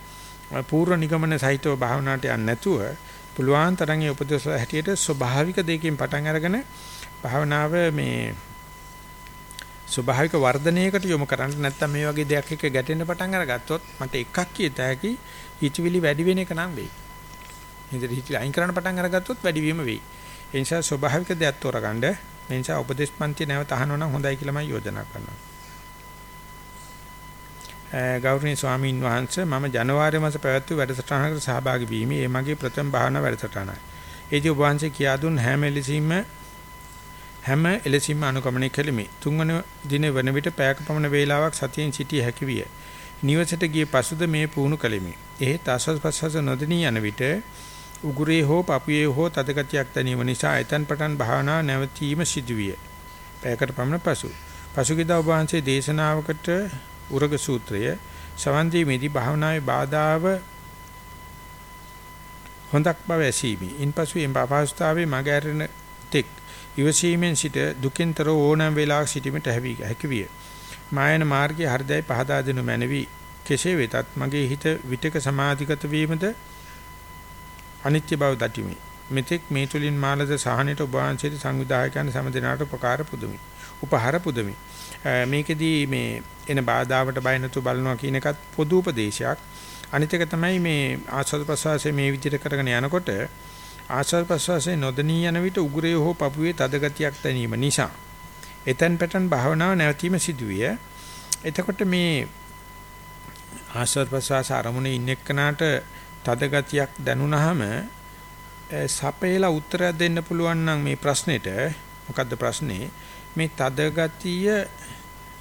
පූර්ව නිගමන සහිතව භාවනාවට යන්නේ නැතුව පුළුවන් තරම් ඒ උපදේශ හැටියට ස්වභාවික දෙයකින් පටන් අරගෙන භාවනාව මේ ස්වභාවික වර්ධනයකට යොමු කරන්න නැත්නම් මේ වගේ දෙයක් එක්ක ගැටෙන්න පටන් අරගත්තොත් මට එකක් කියත හැකි හිතවිලි වැඩි වෙන එක නම් වෙයි. හිතේ හිතේ අයින් කරන්න පටන් අරගත්තොත් වැඩි වීම වෙයි. ඒ නිසා ස්වභාවික දෙයක් තෝරගන්න මේ නිසා උපදේශ පන්ති නැවත අහනවා නම් හොඳයි කියලා මම යෝජනා කරනවා. ගෞරවනීය ස්වාමීන් වහන්සේ මම ජනවාරි මාස පැවැත්වූ වැඩසටහනකට සහභාගී වීමේ ඒ මගේ ප්‍රථම භාවනා වැඩසටහනයි. ඒදී ඔබ වහන්සේ කියා දුන් හැම එලෙසින්ම හැම එලෙසින්ම අනුගමනය කෙලිමි. තුන්වන දිනේ වන විට පැයක පමණ වේලාවක් සතියෙන් සිටිය හැකි විය. නිවසට ගිය පසුද මේ පුහුණු කළෙමි. එහෙත් ආස්වාද ප්‍රසවාස නොදෙනී යන විට උගුරේ හෝ පපුවේ හෝ තදගතියක් දැනීම නිසා එතන් පටන් භාවනා නැවතීම සිදුවිය. පැයකට පමණ පසු. පසුගියදා ඔබ වහන්සේ දේශනාවකට උරග සූත්‍රය සවන් දීමේදී භාවනාවේ බාධාව හොඳක් බව ඇසීමි. ඉන්පසු එම් පාපස්තාවේ මග ඇරෙන තෙක් ඉවසීමෙන් සිට දුකින්තර ඕනෑම වේලාවක සිටීමට හැකි විය. මායන මාර්ගයේ හෘදය පහදා දෙනු මැනවි. කෙසේ වෙතත් මගේ හිත විතක සමාධිගත වීමද අනිත්‍ය බව දටිමි. මෙතෙක් මේ තුලින් මාළද සාහනයට ඔබ වහන්සේට සංවිධායකයන් සමදෙනාට උපකාර පුදුමි. උපහාර පුදුමි. මේකෙදී මේ එන බාධාවට බය නැතුව බලනවා කියන එකත් පොදු උපදේශයක්. අනිත් එක තමයි මේ ආස්වාද ප්‍රසවාසයේ මේ විදිහට කරගෙන යනකොට ආස්වාද ප්‍රසවාසයේ නොදණී යන විට උගුරේ හෝ පපුවේ තද ගතියක් දැනීම නිසා එතෙන් පැටන් භාවනාව නැවතීම සිදුවිය. එතකොට මේ ආස්වාද ප්‍රසවාස අරමුණේ ඉන්න එක්කනට තද ගතියක් දැනුණාම සපේලා උත්තරයක් දෙන්න පුළුවන් නම් මේ ප්‍රශ්නෙට මොකද්ද ප්‍රශ්නේ? මේ තද ගතිය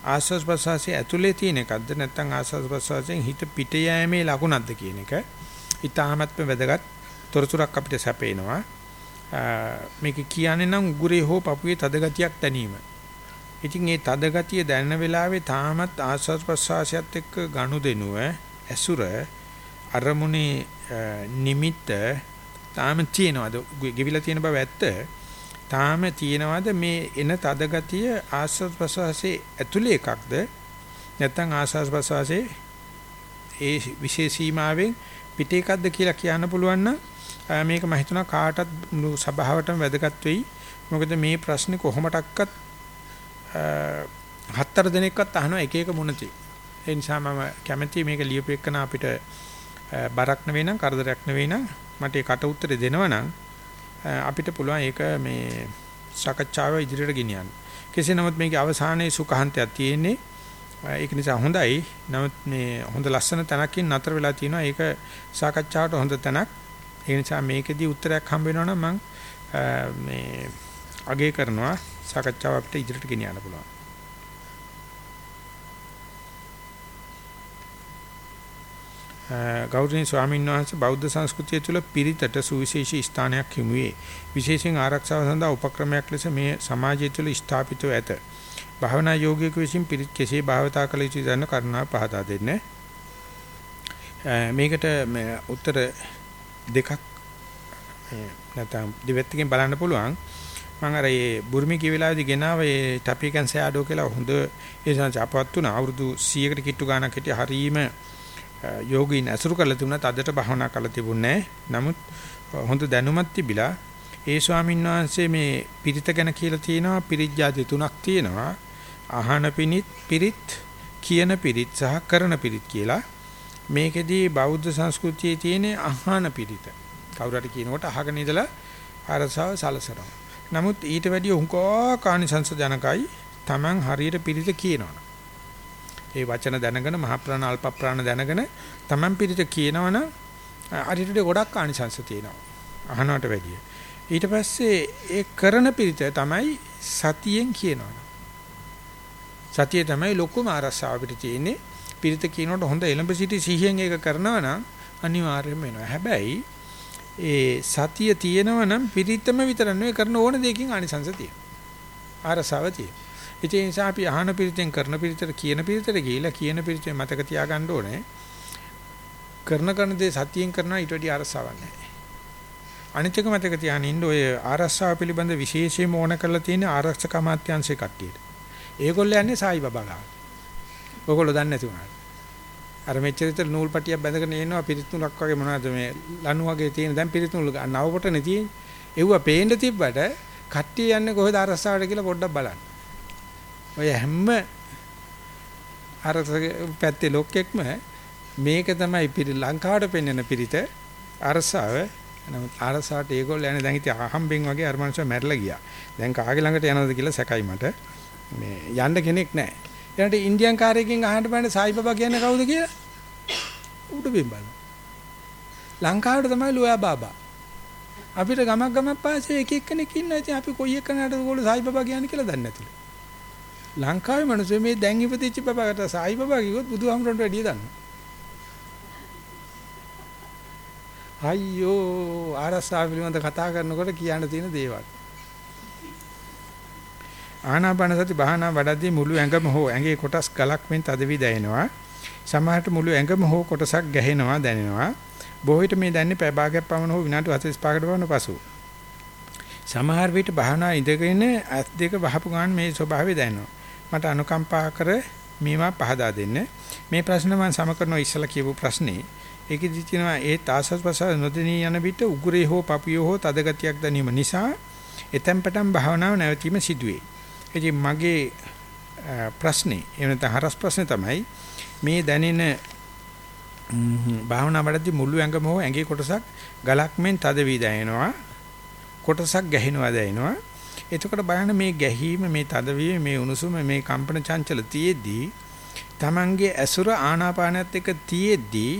ආස්වාද ප්‍රසවාසයේ ඇතුලේ තියෙන එකක්ද? නැත්නම් ආස්වාද ප්‍රසවාසයෙන් හිත පිට යෑමේ ලකුණක්ද කියන එක. ඊටාමත්ම වැදගත්. තොරතුරක් අපිට සැපේනවා. මේක කියන්නේ නම් උගුරේ හෝ පපුවේ තද ගතියක් දැනීම. ඉතින් ඒ තද ගතිය දැනෙන වෙලාවේ තාමත් ආස්වාද ප්‍රසආසයත් එක්ක ගනුදෙනුව ඇසුර අරමුණේ නිමිත්ත තාම තියෙනවද? ගෙවිලා තියෙන බව ඇත්ත. තාම තියෙනවද මේ එන තද ගතිය ආස්වාද ප්‍රසවාසයේ ඇතුලේ එකක්ද? නැත්නම් ආස්වාද ප්‍රසවාසයේ ඒ විශේෂ සීමාවෙන් පිට එකක්ද කියලා කියන්න පුළුවන් නම් මේක මම හිතනවා කාටත් සභාවටම වැදගත් වෙයි. මොකද මේ ප්‍රශ්නේ කොහොමඩක්වත් හතර දිනක්වත් අහනවා එක එක මුණති. ඒ නිසා මම කැමැති මේක ලියපු එකන අපිට බරක් නෙවෙයි නම් කරදරයක් නෙවෙයි නම් මට ඒකට උත්තරේ දෙනවා නම් අපිට පුළුවන් ඒක මේ සාකච්ඡාව ඉදිරියට ගෙනියන්න. කෙසේ නමුත් මේකේ අවසානයේ සුඛාන්තයක් තියෙන්නේ. ඒක නිසා හොඳයි. නමුත් මේ හොඳ ලස්සන තැනකින් නතර වෙලා තියෙනවා. ඒක සාකච්ඡාවට හොඳ තැනක්. ඒ නිසා මේකෙදී උත්තරයක් හම්බ වෙනවා නම් මම මේ අගය කරනවා සාකච්ඡාව අපිට ඉදිරියට ගෙනියන්න පුළුවන්. ගෞරවනීය ස්වාමීන් වහන්සේ බෞද්ධ සංස්කෘතිය තුළ පිරිතට සුවිශේෂී ස්ථානයක් හිමි වේ. විශේෂයෙන් ආරක්ෂාව සඳහා උපක්‍රමයක් ලෙස මේ සමාජය තුළ ස්ථාපිතව ඇත. භාවනා යෝගියෙකු විසින් පිරිත් කෙසේ භාවිතා කළ යුතුද යන කරුණාව පහදා දෙන්න. මේකට මේ උත්තර දෙකක් නැත්නම් දෙවැත්තකින් බලන්න පුළුවන්. මම අර ඒ බුර්මි කිය වෙලාවේදී ගෙනාව ඒ ටැපිකන් සෑඩෝ කියලා හොඳ ඒ සංස අපවත් තුන අවුරුදු 100කට කිට්ටු ගානක් හිටිය හරීම යෝගීන් ඇසුරු කරලා තිබුණත් අදට භවනා කරලා තිබුණේ නමුත් හොඳ දැනුමක් තිබිලා ඒ ස්වාමීන් වහන්සේ මේ පිරිත ගැන කියලා තියෙනවා පිරිත් જાති තුනක් තියෙනවා. අහන පිනිත් පිරිත් කියන පිරිත් සහ කරන පිරිත් කියලා. මේකෙදී බෞද්ධ සංස්කෘතියේ තියෙන අහන පිරිත. කවුරු හරි කියනකොට අහගෙන ඉඳලා අරසාව සලසනවා. නමුත් ඊට වැඩිය උංකෝ කානිසංස ජනකයි Taman හරියට පිරිත කියනවා ඒ වචන දැනගෙන මහ ප්‍රාණ අල්ප ප්‍රාණ දැනගෙන Taman පිළිට කියනවනම් අරිට ගොඩක් ආනිසංශ තියෙනවා. අහනවට වැඩිය. ඊට පස්සේ ඒ කරන පිළිත තමයි සතියෙන් කියනවනම්. සතිය තමයි ලොකුම ආරස්සාව අපිට තියෙන්නේ. පිළිත කියනකොට හොඳ එලඹ සිටි සිහියෙන් ඒක කරනවා නම් අනිවාර්යයෙන්ම වෙනවා. හැබැයි ඒ සතිය තියෙනවා නම් පිරිතම විතර නෙවෙයි කරන ඕන දෙයකින් ආනිසංශ තියෙනවා. ආරසාව තියෙනවා. ඒ නිසා අපි අහන පිරිතෙන් කරන පිරිතට කියන පිරිතට ගිහිලා කියන පිරිතේ මතක තියාගන්න ඕනේ. කරන කරන දේ සතියෙන් කරනවා ඊට වඩා අරසාවක් නැහැ. අනිත් එක මතක තියාගෙන ඉන්න ඔය ආරස්සාව පිළිබඳ විශේෂයෙන්ම ඕන කරලා තියෙන ආරක්ෂක අමාත්‍යාංශේ කට්ටියට. ඒගොල්ලෝ යන්නේ සායි බබා ගාව. ඔයගොල්ලෝ දන්නේ නැති වුණා. අර මෙච්චරිත නූල් පටියක් බැඳගෙන ඉන්නවා පිරිත් නූලක් වගේ මොනවද මේ ලනු වගේ තියෙන දැන් පිරිත් නූල් නවකොටනේ තියෙන්නේ. එව්ව පේන්න තිබ්බට කට්ටිය යන්නේ කොහෙද අරස්සාවට කියලා පොඩ්ඩක් බලන්න. ඔය හැම අර පැත්තේ ලොක්ෙක්ම මේක තමයි පිරි ලංකාවට පෙන්වන පිරිත අරසාව නමුත් අරසාවට ඒගොල්ලෝ යන්නේ දැන් ඉතින් අහම්බෙන් වගේ අර මනුස්සයා මැරලා ගියා. දැන් කාගේ ළඟට යනවද කියලා සැකයි මට. මේ යන්න කෙනෙක් නැහැ. ඊට ඉන්දියන් කාර්යයෙන් අහන්න බෑනේ සායිබබා කියන්නේ කවුද කියලා? උඩ බිම් බලන්න. ලංකාවට තමයි ලෝයා බාබා. අපිට ගමක් ගමක් පාසේ එක එක්කෙනෙක් ඉන්නවා. ඉතින් අපි කොයි එක්කනටද ඕගොල්ලෝ සායිබබා කියන්නේ කියලා දන්නේ නැතිලු. ලංකාවේ මිනිස්සු මේ දැන් ඉපදිච්ච බබකට සායි බබා කිව්වොත් බුදුහාමරන්ට වැඩිය දන්නවා. අයියෝ ආරස්සාව පිළිබඳ කතා කරනකොට කියන්න තියෙන දේවල්. ආනාපාන සති භාවනා වඩද්දී මුළු ඇඟම හෝ ඇඟේ කොටස් ගලක් මෙන් තදවි දැනෙනවා. සමහරට මුළු ඇඟම හෝ කොටසක් ගැහෙනවා දැනෙනවා. බොහෝ විට මේ දැනෙන්නේ පැය භාගයක් පමණ හෝ විනාඩි 45කට පමණ පසු. සමහර විට භාවනා ඉඳගෙන ඇස් දෙක වහපු ගමන් මේ ස්වභාවය දැනෙනවා. මට අනුකම්පා කර මේවා පහදා දෙන්න. මේ ප්‍රශ්න මම සම කරනවා ඉස්සලා කියපු ප්‍රශ්නේ. ඒකෙදි කියනවා ඒ තාසස් ප්‍රසාර නොදෙනී යන විට උගුරේ හෝ පපියෝ හෝ තද ගතියක් දැනීම නිසා එතෙන් පටන් භාවනාව නැවතීම සිදුවේ. ඉතින් මගේ ප්‍රශ්නේ එහෙම නැත්නම් හරස් ප්‍රශ්නේ තමයි මේ දැනෙන භාවනා වලදී මුළු ඇඟම හෝ ඇඟේ කොටසක් ගලක් මෙන් තද වී දැනෙනවා. කොටසක් ගැහෙනවා දැනෙනවා. එතකොට බලන්න මේ ගැහිම මේ තදවීම මේ උණුසුම මේ කම්පන චංචල තියේදී Tamange ඇසුර ආනාපානයත් එක්ක තියේදී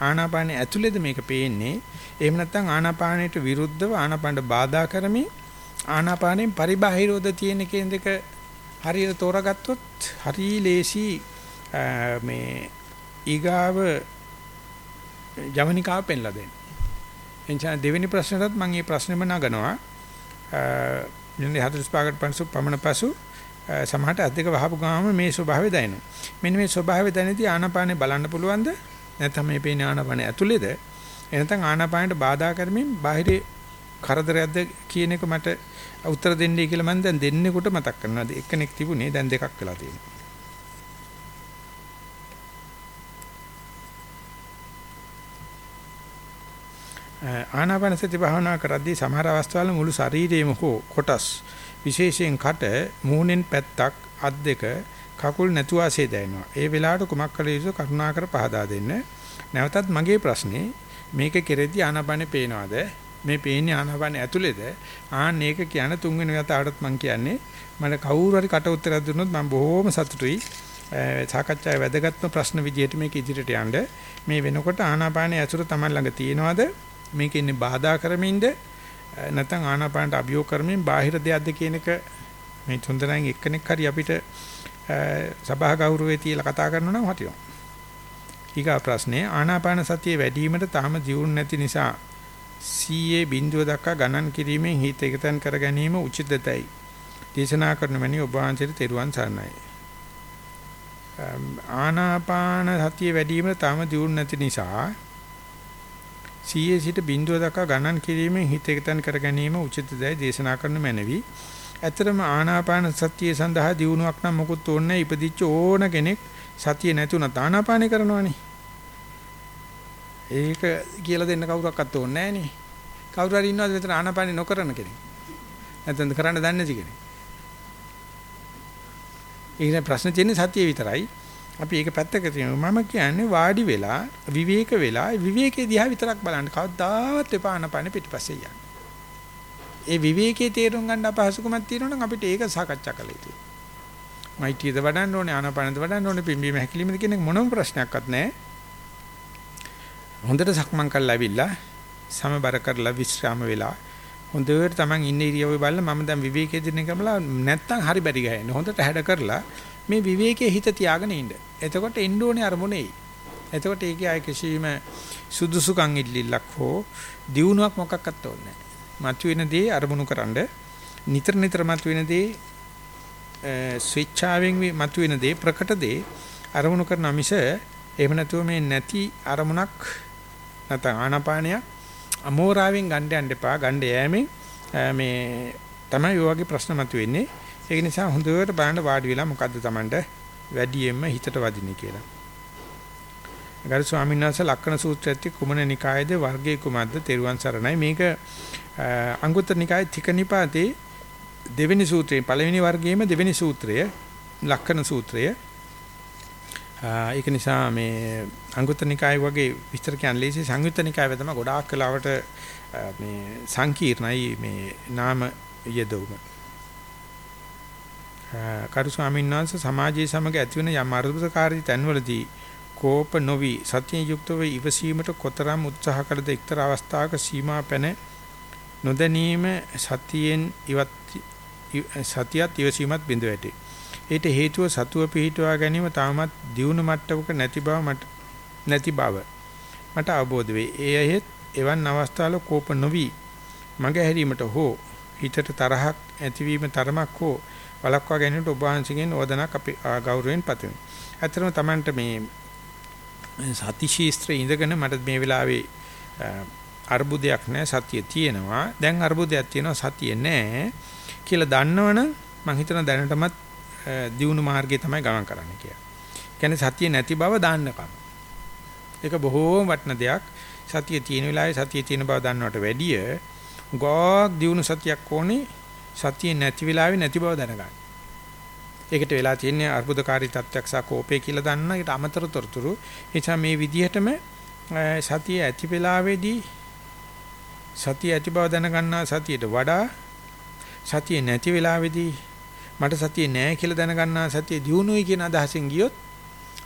ආනාපානයේ ඇතුළේද මේක පේන්නේ එහෙම නැත්නම් ආනාපානයට විරුද්ධව ආනාපානට බාධා කරමින් ආනාපානයෙන් පරිබාහිරවද තියෙන කියන දෙක හරියට තෝරාගත්තොත් හරි ලේසි මේ ඊගාව ජවනිකාව පෙන්ලා දෙන්න. එනිසා දෙවෙනි ප්‍රශ්නටත් මම මේ ප්‍රශ්නෙම නගනවා විනාඩි 45කට පසු පමණ පසු සමහරට අද්දක වහපු ගාම මේ ස්වභාවය දැනෙනවා. මෙන්න මේ ස්වභාවය දැනෙදී ආනාපානේ බලන්න පුළුවන්ද? නැත්නම් මේ පේන ආනාපානේ ඇතුළේද? එනතන් ආනාපානයට බාධා කරමින් බාහිරේ කරදරයක්ද කියන එක මට උත්තර දෙන්නයි කියලා මම දැන් දෙන්නෙකුට මතක් කරනවා. එක්කෙනෙක් තිබුණේ දැන් දෙකක් වෙලා තියෙනවා. ආනාපාන සති භාවනා කරද්දී සමහර අවස්ථාවල මුළු ශරීරයේම හෝ කොටස් විශේෂයෙන් කට මූණෙන් පැත්තක් අත් දෙක කකුල් නැතුව ආසේ දැනෙනවා. ඒ වෙලාවට කුමක් කළ යුතුද කරුණාකර පහදා දෙන්න. නැවතත් මගේ ප්‍රශ්නේ මේක කෙරෙද්දී ආනාපානේ පේනවද? මේ පේන්නේ ආනාපානේ ඇතුළේද? ආන්න ඒක කියන තුන්වෙනි වතාවටත් මම කියන්නේ මට කවුරු හරි කට උත්තරයක් දුන්නොත් මම බොහොම සතුටුයි. සාකච්ඡාවේ වැදගත්ම ප්‍රශ්න විදියට මේක ඉදිරියට යන්න. මේ වෙනකොට ආනාපානේ ඇසුර තමයි ළඟ තියෙනවද? මේක ඉන්නේ බාධා කරමින්ද නැත්නම් ආනාපානට අභියෝග කරමින් බාහිර දෙයක්ද කියන එක මේ තුන්දෙනාගෙන් එක්කෙනෙක් හරි අපිට සභා ගෞරවයේ තියලා කතා කරනවා නම් හටිනවා. ඊගා ප්‍රශ්නේ ආනාපාන සතිය වැඩිවීමට තාම දියුණු නැති නිසා CA බිඳුව දක්වා ගණන් කිරීමෙන් හිත එකතෙන් කර ගැනීම උචිතයි. දේශනා කරන මැනි ඔබ වහන්සේට තෙරුවන් සරණයි. ආනාපාන සතිය වැඩිවීමට තාම දියුණු නැති නිසා CA සිට බිඳුව දක්වා ගණන් කිරීමෙන් හිත එකතෙන් කර ගැනීම උචිතයි දේශනා කරන මැනවි. ඇත්තටම ආනාපාන සතිය සඳහා දියුණුවක් නම් මොකුත් ඕනේ ඉපදිච්ච ඕන කෙනෙක් සතිය නැතුණත් ආනාපානේ කරනවනේ. ඒක කියලා දෙන්න කවුරක්වත් ඕනේ නැහනේ. කවුරු හරි ඉන්නවද මෙතන ආනාපානේ නොකරන කෙනෙක්? නැත්නම් කරන්න දන්නේ නැති කෙනෙක්. ඊගෙන ප්‍රශ්න තියෙන්නේ සතිය විතරයි. අපි ඒක පැත්තක තියමු. මම කියන්නේ වාඩි වෙලා විවේක වෙලා විවේකයේ දිහා විතරක් බලන්න. කවදාවත් එපා ආනපන පිටිපස්සේ යන්න. ඒ විවේකයේ තේරුම් ගන්න අපහසුකමක් තියෙනවා නම් අපිට ඒක සාකච්ඡා කළ යුතුයි. මෛත්‍රියද වඩන්න ඕනේ ආනපනද වඩන්න ඕනේ පිම්බීම හැකිලිමද කියන මොනම ප්‍රශ්නයක්වත් නැහැ. හොඳට සක්මන් කරලා ඇවිල්ලා සමබර කරලා විශ්‍රාම වෙලා හොඳට Taman ඉන්න ඉරියව්වේ බලලා මම දැන් විවේකයේ දින කමලා නැත්තම් හරි බැරි ගහන්නේ. හොඳට හැඩ කරලා මේ විවේකයේ හිත තියාගෙන ඉන්න. එතකොට එන්න ඕනේ අරමුණේ. එතකොට ඒකේ ආය කිසිම සුදුසුකම් ඉල්ලක් හෝ දියුණුවක් මොකක්වත් ඕනේ නැහැ. මතුවෙන දේ අරමුණු කරන්ඩ නිතර නිතර මතුවෙන දේ ස්විච්චාවෙන් මතුවෙන දේ ප්‍රකට දේ අරමුණු කරන මිස එහෙම නැතුව මේ නැති අරමුණක් නැත්නම් ආනාපානය අමෝරාවෙන් ගන්න යන්න එපා. ගන්න යෑමෙන් මේ තමයි ඔය වගේ ප්‍රශ්න මතුවෙන්නේ. ඒක නිසා හොඳට බලන්න වාඩි වෙලා මොකද්ද Tamanට වැඩියෙන්ම හිතට වදින්නේ කියලා. ගරු ස්වාමීන් වහන්සේ ලක්කන සූත්‍රයේදී කුමන නිකායේද වර්ගයේ කුමක්ද තෙරුවන් සරණයි. මේක අංගුත්තර නිකායේ තික නිපාතේ දෙවෙනි සූත්‍රයේ පළවෙනි වර්ගයේම දෙවෙනි සූත්‍රය ලක්කන සූත්‍රය. ඒක නිසා මේ අංගුත්තර නිකාය වගේ විස්තර කියන ලේසි. සංයුත්ත නිකාය තමයි ගොඩාක් කලාවට මේ සංකීර්ණයි මේ නාම යෙදවුම. කරු ස්වාමීන් වහන්සේ සමාජයේ සමග ඇතිවන යම් අරුබුදකාරී තැන්වලදී කෝප නොවි සතිය යුක්තව ඉවසීමට කොතරම් උත්සාහ කළද එක්තරා අවස්ථාවක සීමා පැන නොදැනීම සතියෙන් ඉවත් සතියත් ඉවසීමත් බිඳ වැටේ. ඒට හේතුව සතුව පිහිටුවා ගැනීම තාමත් දියුණු මට්ටමක නැති බව මට නැති බව මට අවබෝධ වේ. ඒ ඇහෙත් එවන් අවස්ථාවල කෝප නොවි මග හැරීමට හෝ හිතට තරහක් ඇතිවීම තරමක් හෝ වළක්වා ගැනීමට ඔබ වහන්සේගෙන් ඕදනක් අපි ගෞරවයෙන් පතමි. ඇත්තටම Tamanට මේ සති ශීස්ත්‍රයේ ඉඳගෙන මට මේ වෙලාවේ අර්බුදයක් නැහැ සතිය තියෙනවා. දැන් අර්බුදයක් තියෙනවා සතිය නැහැ කියලා දන්නවනම් මම හිතන දැනටමත් දියුණු මාර්ගයේ තමයි ගමන් කරන්න කියලා. කියන්නේ සතිය නැති බව දාන්නකම. ඒක බොහෝම වටින දෙයක්. සතිය තියෙන වෙලාවේ සතිය තියෙන බව දන්නවට වැඩිය ගෝක් දියුණු සතියක් ඕනේ සතිය නැති වෙලාවේ නැති බව දැනගන්න. ඒකට වෙලා තියෙන්නේ අර්බුදකාරී තත්ත්වයක් සහ කෝපය කියලා දන්න ඒකට අමතර තොරතුරු. එනිසා මේ විදිහටම සතිය ඇති වෙලාවේදී සතිය ඇති බව දැනගන්නා සතියට වඩා සතිය නැති වෙලාවේදී මට සතිය නැහැ කියලා දැනගන්නා සතිය දියුණුවයි කියන අදහසෙන් ගියොත්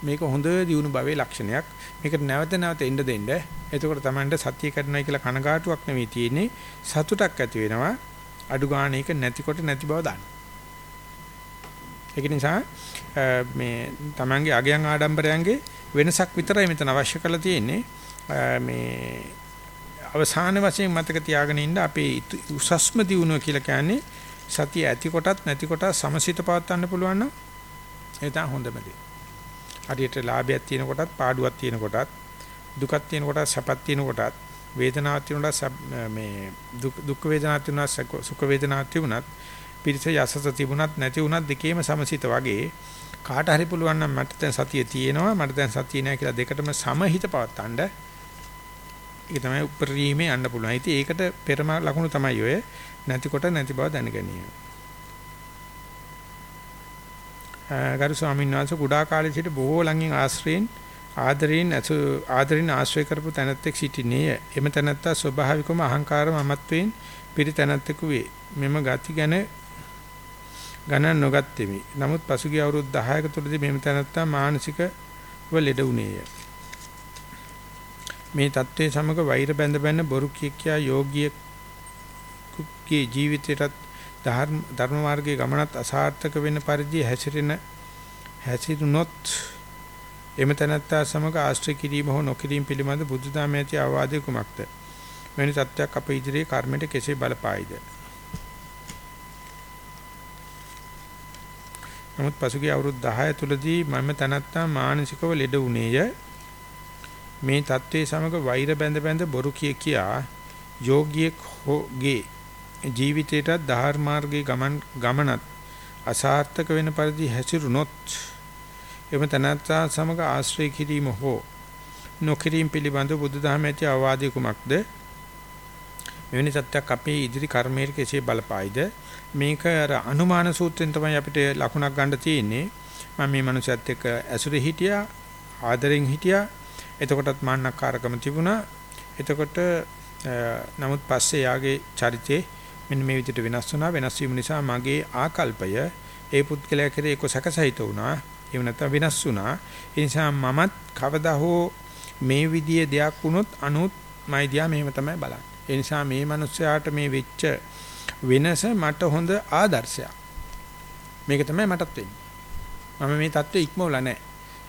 මේක හොඳ දියුණු භවයේ ලක්ෂණයක්. මේකට නැවත නැවත එන්න දෙන්න. එතකොට Tamanට සතිය කරනවා කියලා කනගාටුවක් නෙවෙයි තියෙන්නේ සතුටක් ඇති වෙනවා. අඩු ගන්න එක නැතිකොට නැති බව දන්න. ඒක නිසා මේ Tamange අගයන් ආඩම්බරයන්ගේ වෙනසක් විතරයි මෙතන අවශ්‍ය කරලා තියෙන්නේ. මේ අවසාන වශයෙන් මතක තියාගෙන ඉන්න අපේ උසස්ම දියුණුව කියලා කියන්නේ සතිය ඇති කොටත් නැති කොටත් සමසිත පවත්වන්න පුළුවන් නම් ඒ තමයි හොඳම දේ. හරියට ලාභයක් තියෙන කොටත් පාඩුවක් තියෙන කොටත් දුකක් තියෙන කොටත් සැපක් තියෙන කොටත් වේදනාවක් තියෙන කොටත් මේ දුක් වේදනාවක් තියෙන සුඛ වේදනාවක් තිබුණත් පිරිස යසස තිබුණත් නැති වුණත් දෙකේම සමසිත වගේ කාට හරි පුළුවන් නම් මට දැන් සතිය තියෙනවා මට දැන් සතිය නැහැ කියලා දෙකටම සමහිත පවත්තන්න ඒක තමයි උපරිමේ යන්න පුළුවන්. ඉතින් ඒකට පෙරම ලකුණු තමයි ඔය නැතිකොට නැති බව දැනගැනීම. ගරු ස්වාමීන් වහන්සේ කුඩා කාලේ සිට බොහෝ ළඟින් ආශ්‍රයෙන් ආදරයෙන් ආදරයෙන් ආශ්‍රය කරපු තැනැත්තෙක් සිටිනේය. එම තැනැත්තා ස්වභාවිකවම අහංකාර මමත්වයෙන් පිරි තැනැත්තෙකු වේ. මෙම ගති ගැන ගණන් නොගත්තෙමි. නමුත් පසුගිය අවුරුදු 10ක තුලදී මෙම තැනැත්තා මානසිකව ලෙඩ වුණේය. මේ தત્ත්වයේ සමග වෛර බැඳ බැඳ බොරු කියා යෝගියෙකුගේ ජීවිතයටත් ධර්ම මාර්ගයේ ගමනත් අසාර්ථක වෙන පරිදි හැසිරෙන හැසිරුනොත් එම තැනත්තා සමග ආශ්‍රය කිරීම හෝ නොකිරීම පිළිබඳ බුදුදහමේ ඇති අවවාදය කුමක්ද? මෙවැනි තත්ත්වයක් අප ඉදිරියේ කර්මයට කෙසේ බලපායිද? නමුත් පසුගිය අවුරුදු 10 තුලදී මම තනත්තා මානසිකව ලෙඩ වුණේය. මේ தત્ත්වයේ සමග වෛර බැඳ බැඳ බොරු කිය කියා යෝගියෙක් හෝගේ ජීවිතයට ධාර් මාර්ගයේ ගමන් ගමනත් අසාර්ථක වෙන පරිදි හැසිරුනොත් එම තනත්තා සමග ආශ්‍රය කිරීම හෝ නොකිරීම පිළිබඳ බුදුදහම ඇති අවවාදය කුමක්ද මෙවැනි සත්‍යක් අපේ ඉදිරි කර්මයේ කෙසේ බලපායිද මේක අර අනුමාන සූත්‍රයෙන් තමයි අපිට ලකුණක් ගන්න තියෙන්නේ මම මේ මනුස්සයත් එක්ක ඇසුරේ හිටියා ආදරෙන් හිටියා එතකොටත් මාන්නකාරකම තිබුණා. එතකොට නමුත් පස්සේ යාගේ චරිතේ මෙන්න මේ විදිහට වෙනස් වුණා. වෙනස් වීම නිසා මගේ ආකල්පය ඒ පුද්ගලයා කෙරේ එක්ක සැකසහිත වුණා. එහෙම නැත්නම් වෙනස් වුණා. ඒ නිසා මමත් කවදා හෝ මේ විදිහේ දෙයක් වුණොත් අනුත් මයිදියා මෙහෙම තමයි බලන්නේ. ඒ නිසා මේ මිනිස්යාට මේ වෙච්ච වෙනස මට හොඳ ආදර්ශයක්. මේක තමයි මටත් වෙන්නේ. මම මේ தත්ත්වෙ ඉක්මවලා නැහැ.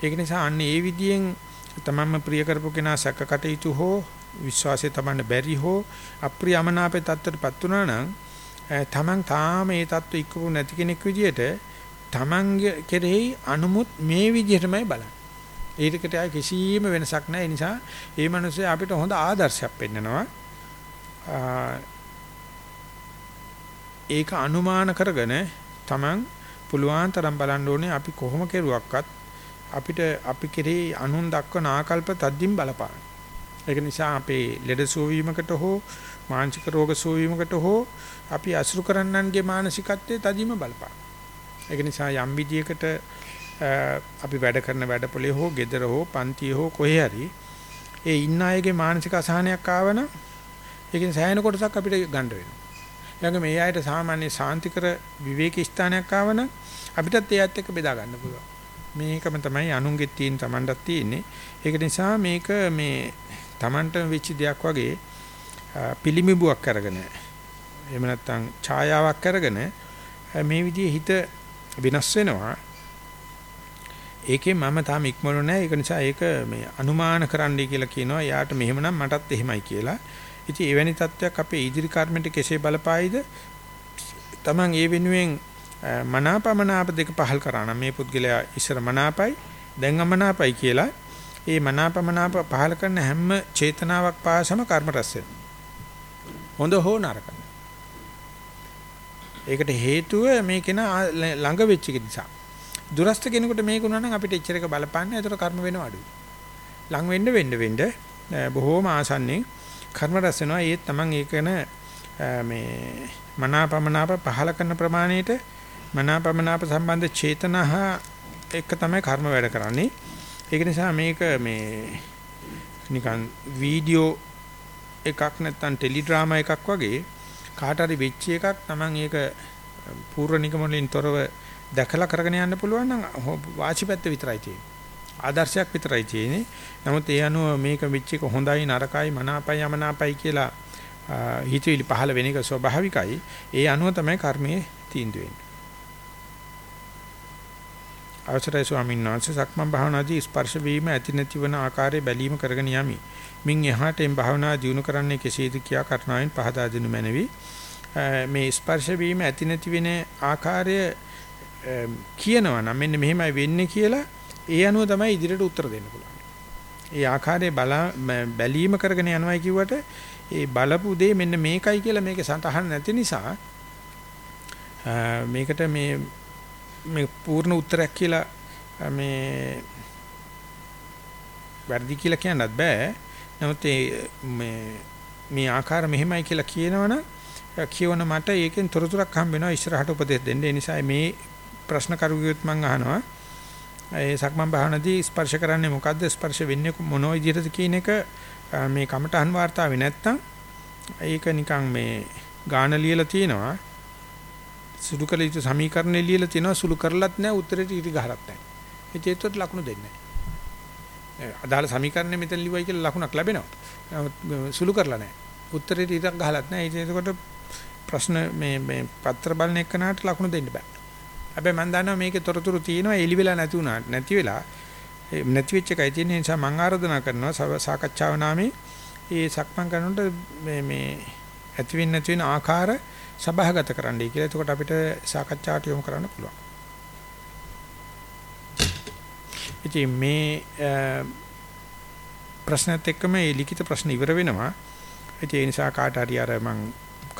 ඒක නිසා අන්න ඒ විදිහෙන් තමන්ම ප්‍රිය කරපු කෙනා සැක කටයුතු හෝ විශ්වාසය තමන්න බැරි හෝ අප්‍රියමනාපේ තත්ත්වයටපත් වුණා නම් තමන් තාම ඒ තත්ත්වෙ ඉක්කපු නැති කෙනෙක් විදියට තමන්ගේ කෙරෙහි අනුමුත් මේ විදිහටමයි බලන්නේ. ඒකට ආයි කිසිම වෙනසක් නැහැ. ඒ නිසා මේ මිනිස්සු අපිට හොඳ ආදර්ශයක් පෙන්නනවා. ඒක අනුමාන කරගෙන තමන් පුළුවන් තරම් බලන්න ඕනේ අපි කොහොම කෙරුවක්වත් අපිට අපි කෙරේ අනුන් දක්වන ආකල්ප තද්දින් බලපාන. ඒක නිසා අපේ ලෙඩ සුවවීමකට හෝ මානසික රෝග සුවවීමකට හෝ අපි අසුරු කරන්නන්ගේ මානසිකත්වයේ තදින්ම බලපාන. ඒක නිසා යම් විදියකට අපි වැඩ කරන වැඩපොලේ හෝ ගෙදර හෝ පන්තියේ හෝ කොහේ හරි ඒ ඉන්න අයගේ මානසික අසහනයක් ආවනම් ඒකෙන් සෑහෙන කොටසක් අපිට ගන්න වෙනවා. ඊළඟ මේ අයට සාමාන්‍ය සාන්තිකර විවේක ස්ථානයක් ආවනම් අපිටත් ඒ ඇත්ත එක්ක බෙදා ගන්න පුළුවන්. මේකම තමයි අනුන්ගෙත් තියෙන Tamanටත් තියෙන්නේ. ඒක නිසා මේක මේ Tamanට වෙච්ච දෙයක් වගේ පිළිමිබුවක් අරගෙන එහෙම නැත්නම් ඡායාවක් අරගෙන මේ විදිහේ හිත වෙනස් වෙනවා. ඒකේ මම තාම ඉක්මනු නැහැ. ඒක නිසා ඒක මේ අනුමාන කරන්නයි කියලා කියනවා. යාට මෙහෙමනම් මටත් එහෙමයි කියලා. ඉතින් එවැනි තත්වයක් අපේ ඉදිරි කර්මෙට කෙසේ බලපායිද? Taman ඒ වෙනුවෙන් මනාපමනාප දෙක පහල් කරා නම් මේ පුද්ගලයා ඉස්සර මනාපයි දැන් අමනාපයි කියලා ඒ මනාපමනාප පහල් කරන හැම චේතනාවක් පාසම කර්ම රැස් හොඳ හෝ නරක. ඒකට හේතුව මේ කෙනා ළඟ වෙච්ච නිසා. දුරස්ත කෙනෙකුට මේක උනා නම් අපිට එච්චර එක බලපන්නේ ඒතර කර්ම වෙනව අඩුයි. ලඟ වෙන්න වෙන්න වෙන්න බොහෝම ආසන්නෙන් කර්ම රැස් වෙනවා. ඒත් Taman ඒකන මේ මනාපමනාප පහල කරන ප්‍රමාණයට මනාපමනාප සම්බන්ධ චේතනහ එක තමයි කර්ම වැඩ කරන්නේ. ඒක නිසා මේක මේ නිකන් වීඩියෝ එකක් නැත්නම් ටෙලි ඩ්‍රාමා එකක් වගේ කාට හරි වෙච්ච එකක් Taman ඒක පූර්ව නිගමනලින් තොරව දැකලා කරගෙන යන්න පුළුවන් නම් වාචිපැත්ත විතරයි තියෙන්නේ. ආදර්ශයක් විතරයි තියෙන්නේ. නමුත් ඒ අනුව මේක වෙච්ච එක හොඳයි නරකයි මනාපයි යමනාපයි කියලා හිතවිලි පහළ වෙන එක ස්වභාවිකයි. ඒ අනුව තමයි කර්මයේ තීන්දුව වෙන්නේ. අවසරයි ස්වාමීන් වහන්සේ සක්මන් භාවනාදී ස්පර්ශ වීම ඇති නැතිවන ආකාරය බැලීම කරගෙන යමි. මින් එහාට එම් භාවනා දිනු කරන්නේ කෙසේද කියා කරුණාවෙන් පහදා දෙනු මැනවි. මේ ස්පර්ශ වීම ඇති නැති වෙන ආකාරය කියනවා නම් මෙන්න මෙහෙමයි වෙන්නේ කියලා ඒ අනුව තමයි ඉදිරියට උත්තර දෙන්න පුළුවන්. ඒ ආකාරයේ බැලීම කරගෙන යනවායි කිව්වට ඒ බලපු දේ මෙන්න මේකයි කියලා මේකේ සටහන් නැති නිසා මේකට මේ මේ පූර්ණ උත්තරයක් කියලා මේ වැඩි කියලා කියන්නත් බෑ. නමුත් මේ මේ ආකාර මෙහෙමයි කියලා කියනවනම් කියවන මට ඒකෙන් තොරතුරක් හම්බ වෙනවා ඉස්සරහට උපදෙස් දෙන්න. ඒ නිසා මේ ප්‍රශ්න කරුවියොත් මම අහනවා. ඒ සක්මන් භාවනාදී ස්පර්ශ කරන්නේ මොකද්ද? ස්පර්ශ වෙන්නේ මොන විදිහටද කියන එක මේ කමටහන් වාර්තාවේ නැත්තම් ඒක නිකන් මේ ගාන ලියලා තියෙනවා. සුළු කළ යුතු සමීකරණ ලියලා තියෙනවා සුළු කරලත් නැහැ උත්තරේට ඉරි ගහලත් නැහැ. ඒ චේතොත් ලකුණු දෙන්නේ නැහැ. අදාළ සමීකරණය මෙතන ලිව්වයි කියලා ලකුණක් ලැබෙනවා. නමුත් සුළු කරලා නැහැ. උත්තරේට ඉරක් ගහලත් නැහැ. ඒකකොට ප්‍රශ්න මේ මේ පත්‍ර බලන එකනට ලකුණු දෙන්න බෑ. හැබැයි මම දන්නවා මේකේ තොරතුරු තියෙනවා එලි වෙලා නැති වුණා නැති වෙලා නැති වෙච්ච එකයි තියෙන නිසා මම ආරාධනා කරනවා සාකච්ඡාව නාමේ ඒ සක්මන් කරනකොට මේ මේ ඇති වෙන්නේ නැති වෙන ආකාර සභාගත කරන්නයි කියලා. එතකොට අපිට සාකච්ඡාට යොමු කරන්න පුළුවන්. ඉතින් මේ ප්‍රශ්නත් එක්කම මේ ලිඛිත ප්‍රශ්න ඉවර වෙනවා. ඒ නිසා කාට හරි අර මං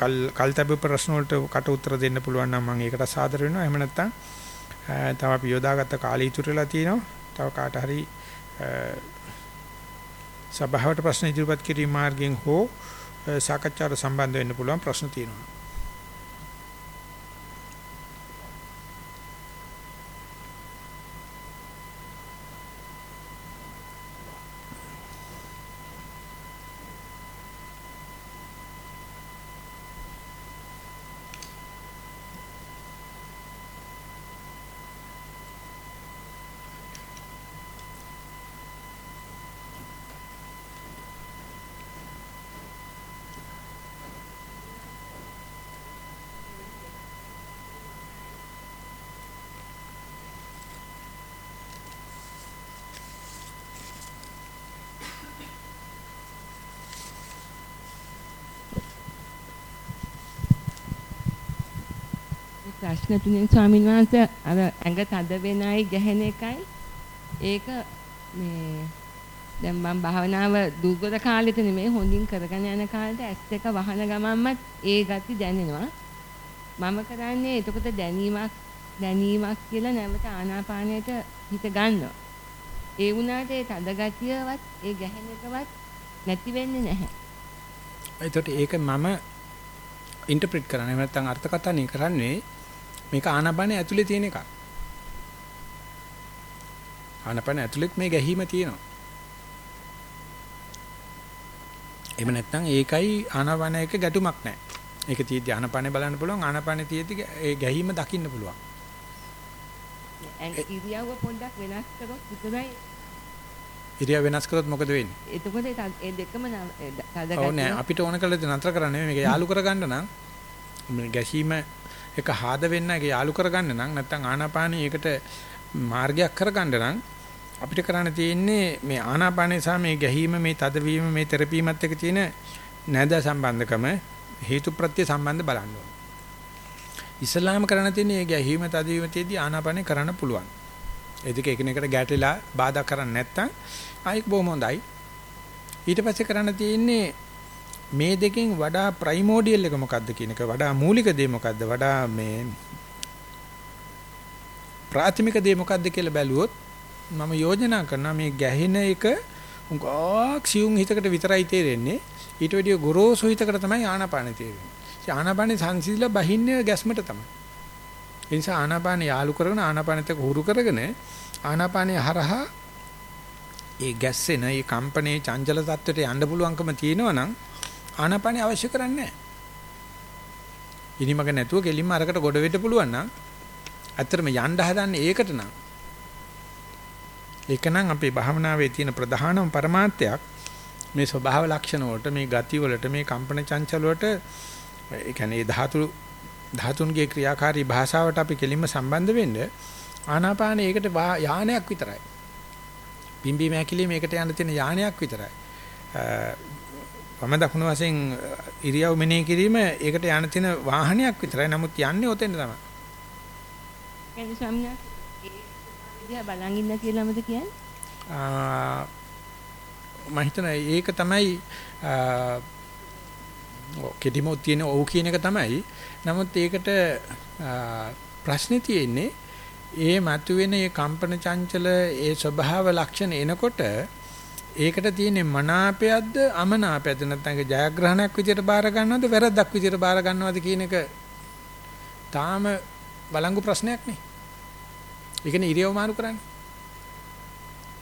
කල් කල්තබ ප්‍රශ්න වලට කට උත්තර දෙන්න පුළුවන් නම් මම ඒකට සාදර වෙනවා. එහෙම නැත්නම් තව අපි යොදාගත්ත කාලය ඉතුරු වෙලා තියෙනවා. තව කාට හරි සභාවට ප්‍රශ්න ඉදිරිපත් කිරීම මාර්ගයෙන් හෝ සාකච්ඡාවට සම්බන්ධ වෙන්න පුළුවන් ප්‍රශ්න තියෙනවා. ප්‍රශ්න තුනේ ස්වාමීන් වහන්සේ අර ඇඟ තද වෙනයි ගැහෙන එකයි. ඒක මේ දැන් මම භාවනාව දුර්ගත කාලෙට නෙමෙයි හොඳින් කරගෙන යන කාලෙට ඇස් දෙක වහන ගමන්මත් ඒ ගති දැනෙනවා. මම කරන්නේ එතකොට දැනීමක් දැනීමක් කියලා නැවත ආනාපානයට හිත ගන්නවා. ඒ වුණාට ඒ තද ගතියවත් ඒ ගැහෙන එකවත් නැති වෙන්නේ නැහැ. එතකොට ඒක මම ඉන්ටර්ප්‍රිට් කරන්නේ නැත්නම් අර්ථකථනය කරන්නේ මේක ආනපන ඇතුලේ තියෙන එකක්. ආනපන ඇතුලෙත් මේ ගැහිම තියෙනවා. එහෙම නැත්නම් ඒකයි ආනපන එක ගැටුමක් නැහැ. ඒක තියෙද්දි ආනපනේ බලන්න පුළුවන් ආනපනේ තියෙද්දි ඒ ගැහිම දකින්න පුළුවන්. ඉරියව්ව පොඩ්ඩක් වෙනස් කරොත් විතරයි ඉරියව් වෙනස් කරොත් මොකද වෙන්නේ? එතකොට ඒ දෙකම තද අපිට ඕන කළේ නතර කරන්නේ මේක යාලු කරගන්න නම් ගැසීම ඒක හාද වෙන්න ඒක යාලු කරගන්න නම් නැත්නම් ආනාපානිය ඒකට මාර්ගයක් කරගන්න නම් අපිට කරන්න තියෙන්නේ මේ ආනාපානය සහ මේ ගැහිම මේ තදවීම මේ තෙරපීමත් එක්ක තියෙන නැද සම්බන්ධකම හේතුප්‍රත්‍ය සම්බන්ධ බලන්න ඕනේ. ඉස්ලාම කරන්න තියෙන්නේ මේ ගැහිම තදවීම තියදී ආනාපානය කරන්න පුළුවන්. ඒ දෙක එකිනෙකට ගැටෙලා බාධා කරන්නේ නැත්නම් ආයික බොහොම හොඳයි. ඊට පස්සේ කරන්න තියෙන්නේ මේ දෙකෙන් වඩා ප්‍රයිමෝඩියල් එක මොකද්ද කියන එක වඩා මූලික දේ මොකද්ද වඩා මේ ප්‍රාථමික දේ මොකද්ද කියලා බැලුවොත් මම යෝජනා කරනවා මේ ගැහෙන එක උගාක් සියුම් හිතකට විතරයි තේරෙන්නේ ඊට වැඩිය ගොරෝසු හිතකට තමයි ආනාපානෙ තේරෙන්නේ. ඒ ආනාපානෙ සංසිඳලා බහින්නේ ගැස්මට තමයි. ඒ නිසා ආනාපානෙ යාලු කරගෙන ආනාපානෙත් එක්ක හුරු කරගෙන ආනාපානෙ හරහා ඒ ගැස්සෙන ඒ කම්පනේ චංචල තත්වයට යන්න පුළුවන්කම තියෙනවා නම් ආනාපානිය අවශ්‍ය කරන්නේ නැහැ. ඉනිමක නැතුව කෙලින්ම අරකට ගොඩ වෙන්න පුළුවන් නම් ඇත්තටම යන්න හදන්නේ ඒකට නම් ඒක නම් අපේ භාවනාවේ තියෙන ප්‍රධානම પરමාර්ථයක් මේ ස්වභාව ලක්ෂණ වලට මේ ගති වලට මේ කම්පන චංචල වලට ඒ කියන්නේ ධාතු ධාතුන්ගේ ක්‍රියාකාරී භාෂාවට අපි කෙලින්ම සම්බන්ධ වෙන්න ආනාපානෙ ඒකට යානයක් විතරයි. පිම්බීම ඇකිලි මේකට යන්න තියෙන යානයක් විතරයි. වම දකුණු වශයෙන් ඉරියව් මෙනෙහි කිරීම ඒකට යන්න තියෙන වාහනයක් විතරයි. නමුත් යන්නේ ඔතෙන් තමයි. එනි ස්වාමීන් වහන්සේ බලන් ඉන්න කියලාමද කියන්නේ? ආ මම හිතනවා ඒක තමයි කෙටිමොත් තියෙන ඔව් කියන එක තමයි. නමුත් ඒකට ප්‍රශ්නේ තියෙන්නේ ඒ මතුවෙන ඒ කම්පන චංචල ඒ ස්වභාව ලක්ෂණ එනකොට ඒකට තියෙන්නේ මනාපයක්ද අමනාපයක්ද නැත්නම් ඒක ජයග්‍රහණයක් විදියට බාර ගන්නවද වැරද්දක් විදියට බාර ගන්නවද කියන එක තාම බලංගු ප්‍රශ්නයක් නේ. ඒකනේ ඉරියව් මාරු කරන්නේ.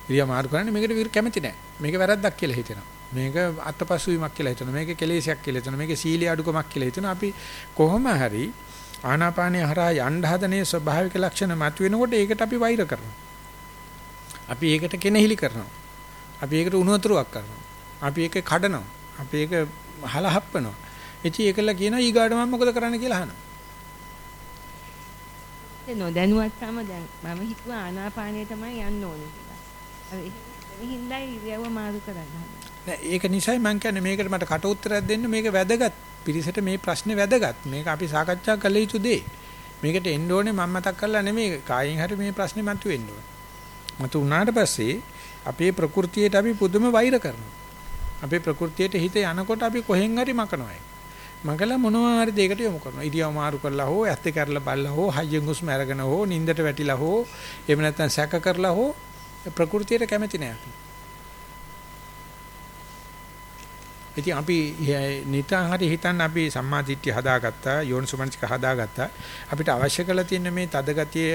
ඉරියව් මාරු කරන්නේ මේකට විර කැමති නැහැ. මේක වැරද්දක් කියලා හිතෙනවා. මේක අත්පසු වීමක් කියලා හිතනවා. මේක කෙලෙසයක් කියලා හිතනවා. මේක සීලිය අඩුකමක් කියලා හිතනවා. අපි කොහොම හරි ආනාපානිය හරහා යන්න හදනේ ස්වභාවික ලක්ෂණ මතුවෙනකොට ඒකට අපි වෛර කරනවා. අපි ඒකට කෙනෙහිලි කරනවා. අපි ඒකට උණු වතුරක් කරනවා. අපි ඒක කඩනවා. අපි ඒක හලහප්පනවා. ඉතින් ඒකලා කියනවා ඊගාට මම මොකද කරන්න කියලා අහනවා. ඒ නොදැනුවත්කම දැන් මම හිතුවා ආනාපානිය තමයි යන්න ඕනේ කියලා. ඒ හින්දා ඉරියව්ව මාරු කරන්න නෑ ඒක නිසයි මම කියන්නේ මේකට මට කට උත්තරයක් දෙන්න මේක වැදගත්. පිරිසට මේ ප්‍රශ්නේ වැදගත්. මේක අපි සාකච්ඡා කළ යුතු දෙයක්. මේකට එන්න ඕනේ මම මතක් කරලා නෙමෙයි කායින් හරි මේ ප්‍රශ්නේ මතුවෙන්න ඕනේ. මතු වුණාට පස්සේ අපේ ප්‍රകൃතියට අපි පුදුම වෛර කරනවා. අපේ ප්‍රകൃතියට හිත යනකොට අපි කොහෙන් හරි මකනවා. මගලා මොනවා හරි දෙයකට යොමු කරනවා. ඉරියව් මාරු කරලා හෝ ඇත්ත කරලා බලලා හෝ හයියෙන් හුස්ම අරගෙන හෝ නිින්දට වැටිලා හෝ එහෙම නැත්නම් සැක කරලා හෝ ප්‍රകൃතියට කැමති නෑ අපි. ඉතින් අපි නිතන් හරි හිතන්න අපි සම්මා දිට්ඨිය හදාගත්තා, යෝනිසමනසික හදාගත්තා. අපිට අවශ්‍ය කරලා තියෙන මේ තදගතිය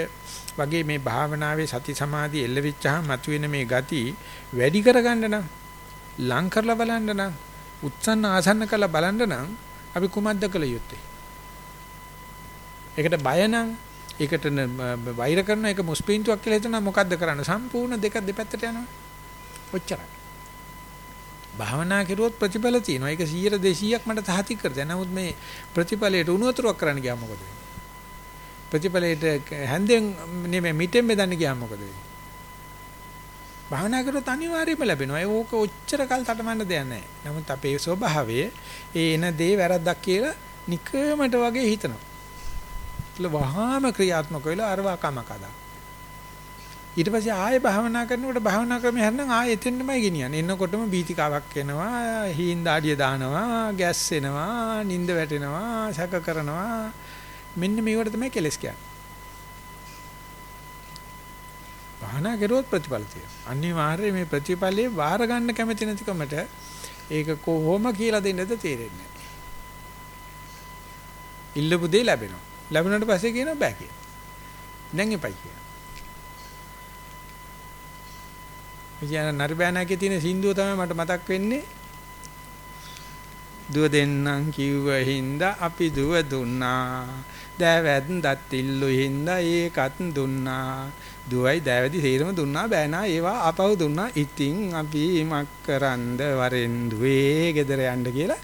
වගේ මේ භාවනාවේ සති සමාධි එල්ල වෙච්චාම මතුවෙන මේ ගති වැඩි කරගන්න නම් ලං කරලා බලන්න නම් උත්සන්න ආසන්න කරලා බලන්න නම් අපි කුමක්ද කළ යුත්තේ ඒකට බය නම් ඒකට වෛර කරන එක මුස්පීන්තුවක් කියලා හිතනවා මොකද්ද කරන්න සම්පූර්ණ දෙක දෙපැත්තට යනවා ඔච්චරයි භාවනා කරුවොත් ප්‍රතිඵල තියෙනවා. ඒක 100 200ක් මට තහති කර දෙන්න. නමුත් මේ ප්‍රතිඵලයට උණු වතුරක් කරන්න ගියාම මොකද වෙන්නේ? ප්‍රතිඵලයට හැන්දෙන් නෙමෙයි මිටෙන් බෙදන්න ගියාම මොකද වෙන්නේ? භාවනා කරොත් අනිවාර්යයෙන්ම ලැබෙනවා. ඒක ඕක ඔච්චර කල් තටමන්න දෙයක් නැහැ. නමුත් අපේ ස්වභාවය ඒ එන දේ වැරද්දක් කියලා නිකමට වගේ හිතනවා. ඒල වහාම ක්‍රියාත්මක වෙලා අරවා කමකදා. ඊට පස්සේ ආයෙ භාවනා කරනකොට භාවනා ක්‍රමය හරිනම් ආයෙ එතෙන්නමයි ගෙනියන්නේ. එන්නකොටම බීතිකාවක් එනවා, හීන් දාඩිය දානවා, ගෑස් එනවා, නිින්ද වැටෙනවා, සැක කරනවා. මෙන්න මේවට තමයි කෙලස් කියන්නේ. භාවනා කරුවොත් ප්‍රතිඵල තියෙනවා. අනිවාර්යයෙන් මේ ප්‍රතිඵලේ වාර ගන්න කැමති නැතිකමට ඒක කොහොම කියලා දෙන්නද තේරෙන්නේ නැහැ. ඉල්ලපු දේ ලැබෙනවා. ලැබුණාට පස්සේ කියනවා බෑ කියලා. දැන් එපයි කියලා. කියන නරිබෑනාගේ තියෙන සින්දුව තමයි මට මතක් වෙන්නේ. දුව දෙන්නම් කිව්ව හින්දා අපි දුව දුන්නා. දෑවැද්දත් ඉල්ලු හින්දා ඒකත් දුන්නා. දුවයි දෑවැදි සේරම දුන්නා බෑනා ඒවා ආපහු දුන්නා. ඉතින් අපි මක් කරන්ද වරෙන් දුවේ ගෙදර යන්න කියලා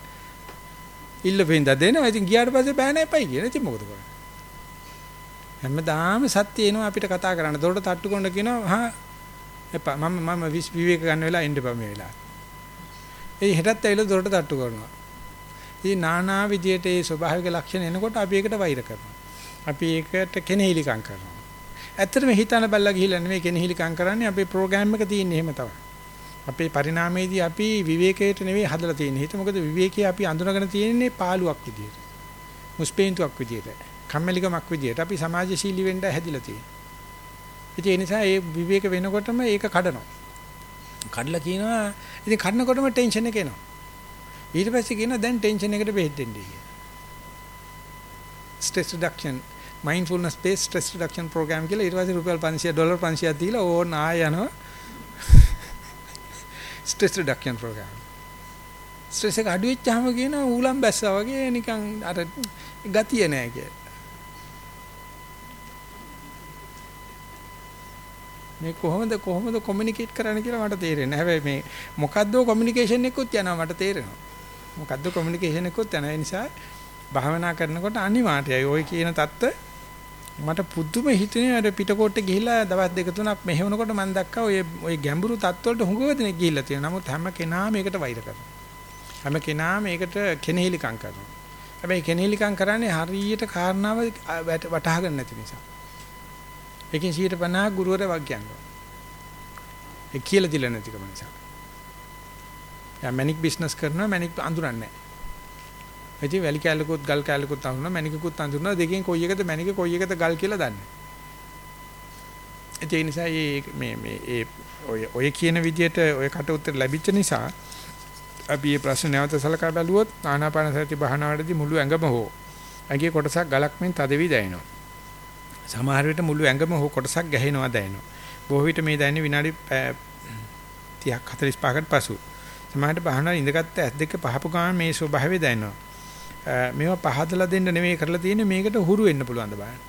ඉල්ලපින්ද දෙනවා. ඉතින් ගියාට පස්සේ බෑනා එපයි කියන. ඉතින් මොකද කරන්නේ? හැමදාම සත්‍ය එනවා අපිට කතා කරන්න. දොරට තට්ටු කොණ්ඩ කියනවා හා එපා මම මම විවේක ගන්න වෙලා එන්න එපා මේ වෙලාවට. ඒ හෙටත් ඇවිල්ලා දොරට තට්ටු කරනවා. ඉතින් নানা විදියට ඒ ස්වභාවික ලක්ෂණ එනකොට අපි ඒකට වෛර කරනවා. අපි ඒකට කෙනෙහිලිකම් කරනවා. ඇත්තටම හිතන බල්ලා ගිහිල්ලා නෙමෙයි කෙනෙහිලිකම් කරන්නේ අපේ ප්‍රෝග්‍රෑම් එක තියෙන්නේ එහෙම තමයි. අපේ පරිණාමයේදී අපි විවේකයට නෙවෙයි හදලා තියෙන්නේ. හිත මොකද විවේකයේ අපි අඳුනගෙන තියෙන්නේ පාළුවක් විදියට. මුස්පේන්තුවක් විදියට. කම්මැලිකමක් විදියට අපි සමාජශීලී වෙන්න හැදිලා තියෙන්නේ. ඉතින් ඒ නිසා ඒ විවේක වෙනකොටම ඒක කඩනවා. කඩලා කියනවා ඉතින් කඩනකොටම ටෙන්ෂන් එක එනවා. ඊට පස්සේ කියනවා දැන් ටෙන්ෂන් එකට බෙහෙත් දෙන්නයි කියලා. stress reduction mindfulness based stress reduction program කියලා ඊට පස්සේ රුපියල් 500 ඩොලර් 500ක් දීලා ඕන ආය යනවා. stress reduction program. ස්ට්‍රෙස් එක අඩු වෙච්චාම කියනවා ඌලම් බැස්සා වගේ නිකන් අර ගතිය නෑ කියලා. මේ කොහොමද කොහොමද කොමියුනිකේට් කරන්න කියලා මට තේරෙන්නේ. හැබැයි මේ මොකද්ද කොමියුනිකේෂන් එකකුත් යනවා මට තේරෙනවා. මොකද්ද කොමියුනිකේෂන් එකකුත් යන නිසා භාවනා කරනකොට අනිවාර්යයි ওই කියන தත්ත මට පුදුම හිතෙනවා අර පිටකොට්ට ගිහිලා දවස් දෙක තුනක් මෙහෙවනකොට මම දැක්කා ඔය ඔය ගැඹුරු தත්වලට හුඟව දෙනෙක් ගිහිල්ලා තියෙනවා. නමුත් හැම කෙනාම ඒකට වෛර කරනවා. හැම කෙනාම ඒකට කෙනෙහිලිකම් කරනවා. හැබැයි කෙනෙහිලිකම් කරන්නේ හරියට කාරණාව වටහා ගන්න නැති නිසා. එකකින් 150 ගුරුවරයා වග කියනවා. ඒ කියලා දෙල නැතිකම නිසා. යා මැනික් බිස්නස් කරනවා මැනික් අඳුරන්නේ නැහැ. ඉතින් වැලි කැලකුත් ගල් කැලකුත් අඳුරනවා මැනිකකුත් අඳුරනවා දෙකෙන් කොයි එකද මැනික කොයි එකද ගල් කියලා දන්නේ. ඒ නිසා මේ මේ ඒ ඔය ඔය කියන විදිහට ඔය කට උත්තර ලැබිච්ච නිසා අපි මේ ප්‍රශ්න නැවත සලකා බැලුවොත් ආනාපාන සති භාවනාවේදී මුළු ඇඟම හෝ ඇඟේ කොටසක් ගලක් මෙන් තදවි දැනෙනවා. සමහර විට මුළු ඇඟම හෝ කොටසක් ගැහෙනවා දැනෙනවා. බොහෝ විට මේ දැනෙන්නේ විනාඩි 30ක් 45කට පසු. සමහරට භාවනාවේ ඉඳගත්ත ඇස් දෙක පහපු ගමන් මේ ස්වභාවය දැනෙනවා. මේවා පහදලා දෙන්න නෙමෙයි කරලා තියෙන්නේ මේකට හුරු වෙන්න පුළුවන් ද බලන්න.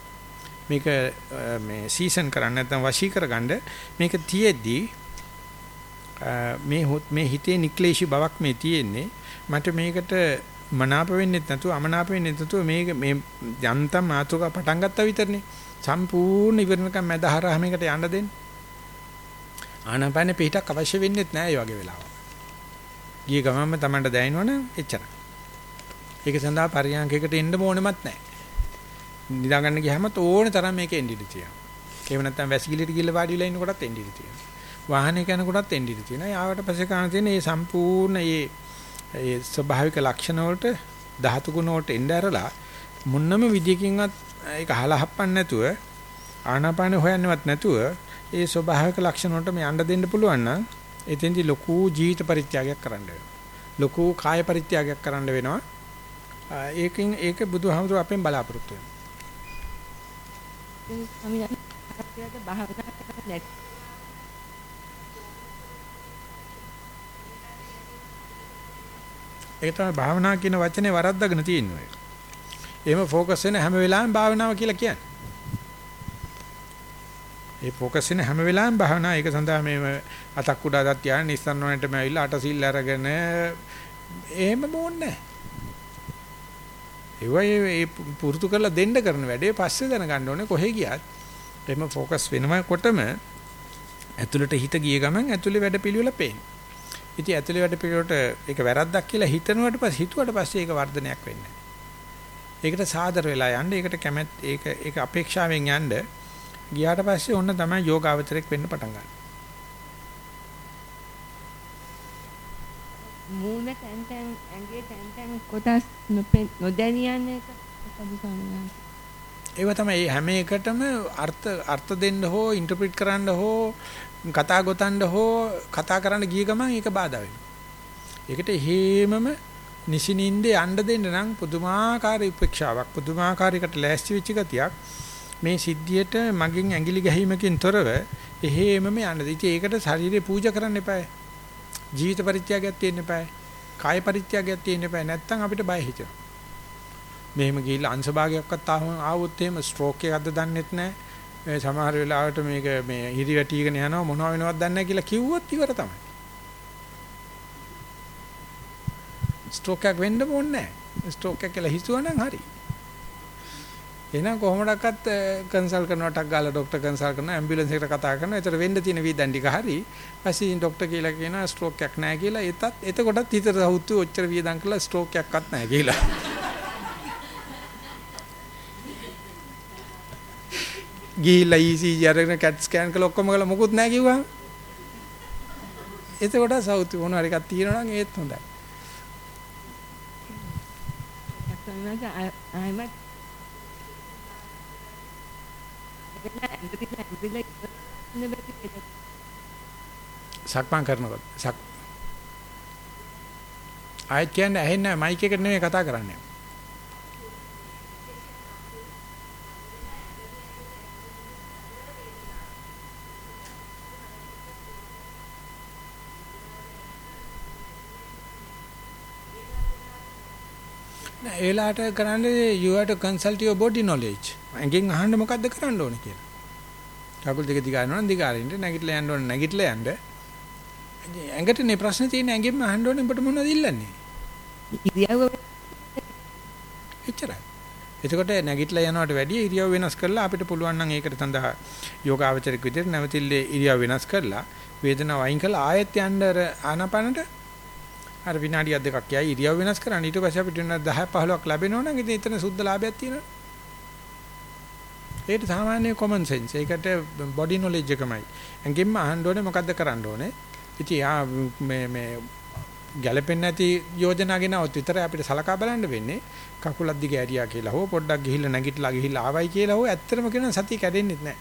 මේක මේ සීසන් කරන්න නැත්නම් වශී කරගන්න මේක තියෙද්දී මේ මේ හිතේ නික්ලේශී බවක් මේ තියෙන්නේ මට මේකට මනාප වෙන්නෙත් නැතුව අමනාප වෙන්නෙත් නැතුව මේක මේ යන්තම් මාතුක පටන් ගත්තා විතරනේ සම්පූර්ණ ඉවරනකම් මැදහරහ මේකට යන්න දෙන්න ආනාපානේ පිටක් අවශ්‍ය වෙන්නෙත් නෑ මේ වගේ වෙලාවක ගිය ගමන්ම Tamanට දැනෙනවනේ එච්චරයි ඒක සඳහා පරියන්කයකට එන්න ඕනෙමත් නැහැ. නිදා ගන්න ගියාම ඕනේ තරම් මේක එන්න ඉඩ තියෙනවා. ඒව නැත්තම් වැසිකිළියට ගිහලා වාඩි වෙලා ඉන්නකොටත් එන්න ඉඩ තියෙනවා. වාහනේ යනකොටත් එන්න ඉඩ තියෙනවා. යාවට පස්සේ කාණ තියෙන මේ සම්පූර්ණ මේ ඒ ස්වභාවික ලක්ෂණ වලට ධාතු ගුණ වලට එන්න ඇරලා මුන්නම විදියකින්වත් ඒක හලහප්පන්න නැතුව ආනාපාන හොයන්නවත් නැතුව ඒ ස්වභාවික ලක්ෂණ වලට මේ යන්න දෙන්න පුළුවන් නම් එතෙන්දී ලොකු ජීවිත පරිත්‍යාගයක් කරන්න ලොකු කාය පරිත්‍යාගයක් කරන්න වෙනවා. ඒකෙන් ඒක බුදුහාමුදුර අපෙන් බලාපොරොත්තු වෙනවා. ඒක තමයි භාවනා කියන වචනේ වරද්දගෙන තියෙන්නේ. එහෙම ફોකස් වෙන හැම වෙලාවෙම භාවනාව කියලා කියන්නේ. ඒ ફોකස් වෙන හැම වෙලාවෙම භාවනා. ඒක සඳහා මේ අතක් උඩ අතක් තියාගෙන ඉස්සන්න ඕනෙටම ඇවිල්ලා අට සිල් අරගෙන එහෙම බෝන්නේ ඒවයි ඒ පුරුදු කරලා දෙන්න කරන වැඩේ පස්සේ දැනගන්න ඕනේ කොහෙ ගියත්. එහෙම ફોකස් වෙනකොටම ඇතුළට හිත ගිය ගමන් ඇතුළේ වැඩ පිළිවෙල පේනවා ඉතින් ඇතුලේ වැඩ පිළිවෙලට ඒක වැරද්දක් කියලා හිතනවට පස්සේ හිතුවට පස්සේ ඒක වර්ධනයක් වෙන්නේ ඒකට සාදර වෙලා යන්න ඒකට කැමැත් ඒක ඒක අපේක්ෂාවෙන් යන්න ගියාට පස්සේ ඔන්න තමයි යෝගාවචරයක් වෙන්න පටන් ගන්නේ. මූණ තැන් තැන් ඇඟේ තැන් තැන් කොටස් නොදැනියන එක ඒව තමයි හැම එකටම අර්ථ අර්ථ දෙන්න හෝ ඉන්ටර්ප්‍රිට් කරන්න හෝ කතා ගොතන්න හෝ කතා කරන්න ගිය ගමන් ඒක බාධා වෙනවා. ඒකට හේමම නිසිනින්දේ යන්න දෙන්න නම් පුදුමාකාර උපේක්ෂාවක් පුදුමාකාරයකට ලෑස්ති වෙච්ච ගතියක් මේ සිද්ධියට මගින් ඇඟිලි ගැහිමකින් තොරව එහෙමම යන්න. ඉතින් ඒකට ශරීරේ පූජා කරන්න එපායි. ජීවිත පරිත්‍යාගයක් තියෙන්න eBay. කාය පරිත්‍යාගයක් තියෙන්න eBay. නැත්තම් අපිට බය හිතෙනවා. මෙහෙම ගිහිල්ලා අංශභාගයක්වත් ආවොත් එහෙම ස්ට්‍රෝක් එකක්ද දන්නෙත් නැහැ. සමහර වෙලාවට මේක මේ හිරි වැටිගෙන යනවා මොනව වෙනවද දන්නේ නැහැ කියලා කිව්වොත් ඉවර තමයි. ස්ට්‍රෝක් එකක් වෙන්න ඕනේ නැහැ. ස්ට්‍රෝක් එක කියලා හිතුවනම් හරි. එහෙනම් කොහොමඩක්වත් කන්සල්ට් කරනවා ටක් ගාලා ડોක්ටර් කන්සල්ට් කරනවා ඇම්බියුලන්ස් එකට කතා කරනවා. ඒතර වෙන්න තියෙන වීදන් ටික හරි. පස්සේ ડોක්ටර් කියලා කියනවා ස්ට්‍රෝක් එකක් නැහැ කියලා. ඒතත් එතකොටත් හිතට සවුත්තු ඔච්චර වීදන් කළා ස්ට්‍රෝක් එකක්වත් නැහැ කියලා. ගිහිල්ලා ECG අරගෙන CAT ස්කෑන් කළා ඔක්කොම කළා මොකුත් නැහැ කිව්වම. එතකොට සවුත්තු මොනවා හරි එකක් තියෙනවා නම් ඒත් හොඳයි. ආයමත් සක්මන් කරනකොට සක් ආයෙත් කියන්නේ ඇහෙන්නේ නැහැ මයික් එකට නෙමෙයි කතා කරන්නේ. ඒ වෙලාවට කරන්නේ you have to consult your body knowledge. ඇඟෙන් අහන්න මොකද්ද කරන්න ඕනේ කියලා. කකුල් දෙක දිගාරනවා නම් දිගාරින්න නැගිටලා යන්න ඕනේ නැගිටලා යන්න. ඇඟටනේ ප්‍රශ්නේ තියෙන්නේ ඇඟෙන්ම අහන්න ඕනේ ඔබට මොනවද ඉල්ලන්නේ? ඉරියව්ව එච්චරයි. එතකොට නැගිටලා යනවට වැඩිය ඉරියව් වෙනස් කරලා අපිට පුළුවන් නම් ඒකට සඳහා යෝගාවචරික විදිහට නැවතිල්ලේ ඉරියව් වෙනස් කරලා වේදනාව අයින් කරලා ආයෙත් යන්න ආනපනට අර විනාඩියක් දෙකක් යයි ඉරියව් වෙනස් කරන්න ඊට පස්සේ අපිට 10 15ක් ලැබෙනවා නම් ඉතින් එතන සුද්ධ ලාභයක් තියෙනවා. ඒකට සාමාන්‍ය common sense. ඒකට body knowledge එකමයි. ඇඟෙන්ම අහන්න ඕනේ මොකද්ද කරන්න ඕනේ. ඉතින් යා මේ මේ ගැළපෙන්නේ නැති යෝජනා ගෙනවොත් විතරයි අපිට සලකා බලන්න වෙන්නේ. කකුලක් දිග ඇරියා කියලා හෝ පොඩ්ඩක් ගිහිල්ලා නැගිටලා ගිහිල්ලා ආවයි කියලා හෝ ඇත්තටම කියන සතිය කැඩෙන්නේ නැහැ.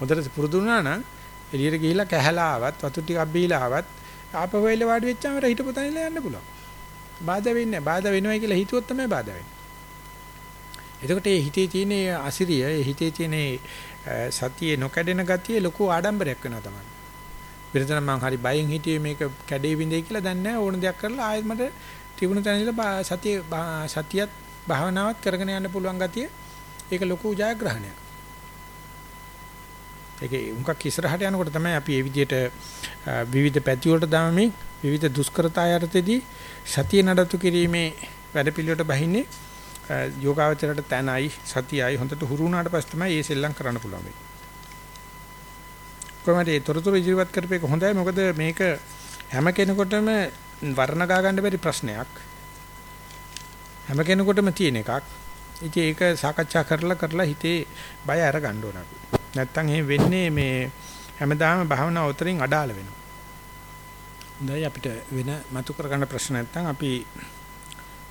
හොඳට පුරුදු වුණා නම් එළියට ගිහිල්ලා කැහැලා ආවත් වතු ටිකක් බීලා ආවත් ආපහු වෙල වාඩි වෙච්චාම හිටපු තැනilla යන්න පුළුවන්. බාධා වෙන්නේ නැහැ. බාධා වෙනවයි කියලා හිතුවොත් තමයි බාධා වෙන්නේ. එතකොට මේ හිතේ තියෙන අසිරිය, මේ හිතේ තියෙන සතියේ නොකැඩෙන ගතිය ලොකු ආඩම්බරයක් වෙනවා තමයි. විරතන මං හරි බයෙන් හිටියේ මේක කැඩේ බින්දේ කියලා දන්නේ නැහැ ඕන දෙයක් කරලා ආයෙත් මට තිබුණ තැන ඉඳලා සතිය සතියත් භාවනාවත් කරගෙන යන්න පුළුවන් ගතිය ඒක ලොකු ජයග්‍රහණයක්. ඒකේ උන්කක් ඉස්සරහට යනකොට තමයි අපි මේ විදිහට විවිධ පැති වලට දාමමින් විවිධ දුෂ්කරතා යටතේදී සතිය නඩත්තු කිරීමේ වැඩපිළිවෙලට බහින්නේ යෝගාවචරයට තැනයි සතියයි හොඳට හුරු වුණාට පස්සේ තමයි මේ සෙල්ලම් කරන්න පුළුවන් වෙන්නේ. කොහොමද ඒ තොරතුරු ඉදිරිපත් කරපේක හොඳයි මොකද මේක හැම කෙනෙකුටම වර්ණ ගා ගන්න බැරි ප්‍රශ්නයක්. හැම කෙනෙකුටම තියෙන එකක්. ඉතින් ඒක සාකච්ඡා කරලා කරලා හිතේ බය අර ගන්න ඕන අපි. නැත්තම් එහෙම වෙන්නේ මේ හැමදාම භාවනාව උතරින් අඩාල වෙනවා. හොඳයි අපිට වෙන මතු කරගන්න ප්‍රශ්න නැත්තම් අපි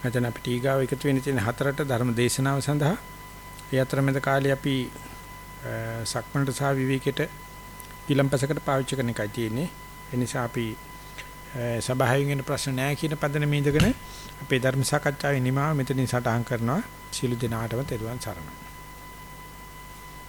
මෙතන අපිට ඊගාව එකතු වෙන්න තියෙන හතරට ධර්ම දේශනාව සඳහා ඒ අතරමැද කාලේ අපි සක්මණට සහ විවේකයට ඊළම්පසකට පාවිච්චි කරන එකයි තියෙන්නේ. ඒ නිසා අපි සභාවෙන් එන ප්‍රශ්න නැහැ කියන පදනම ඉඳගෙන අපේ ධර්ම සාකච්ඡාවේ නිමාව මෙතනින් සටහන් කරනවා. සියලු දෙනාටම තෙරුවන් සරණයි.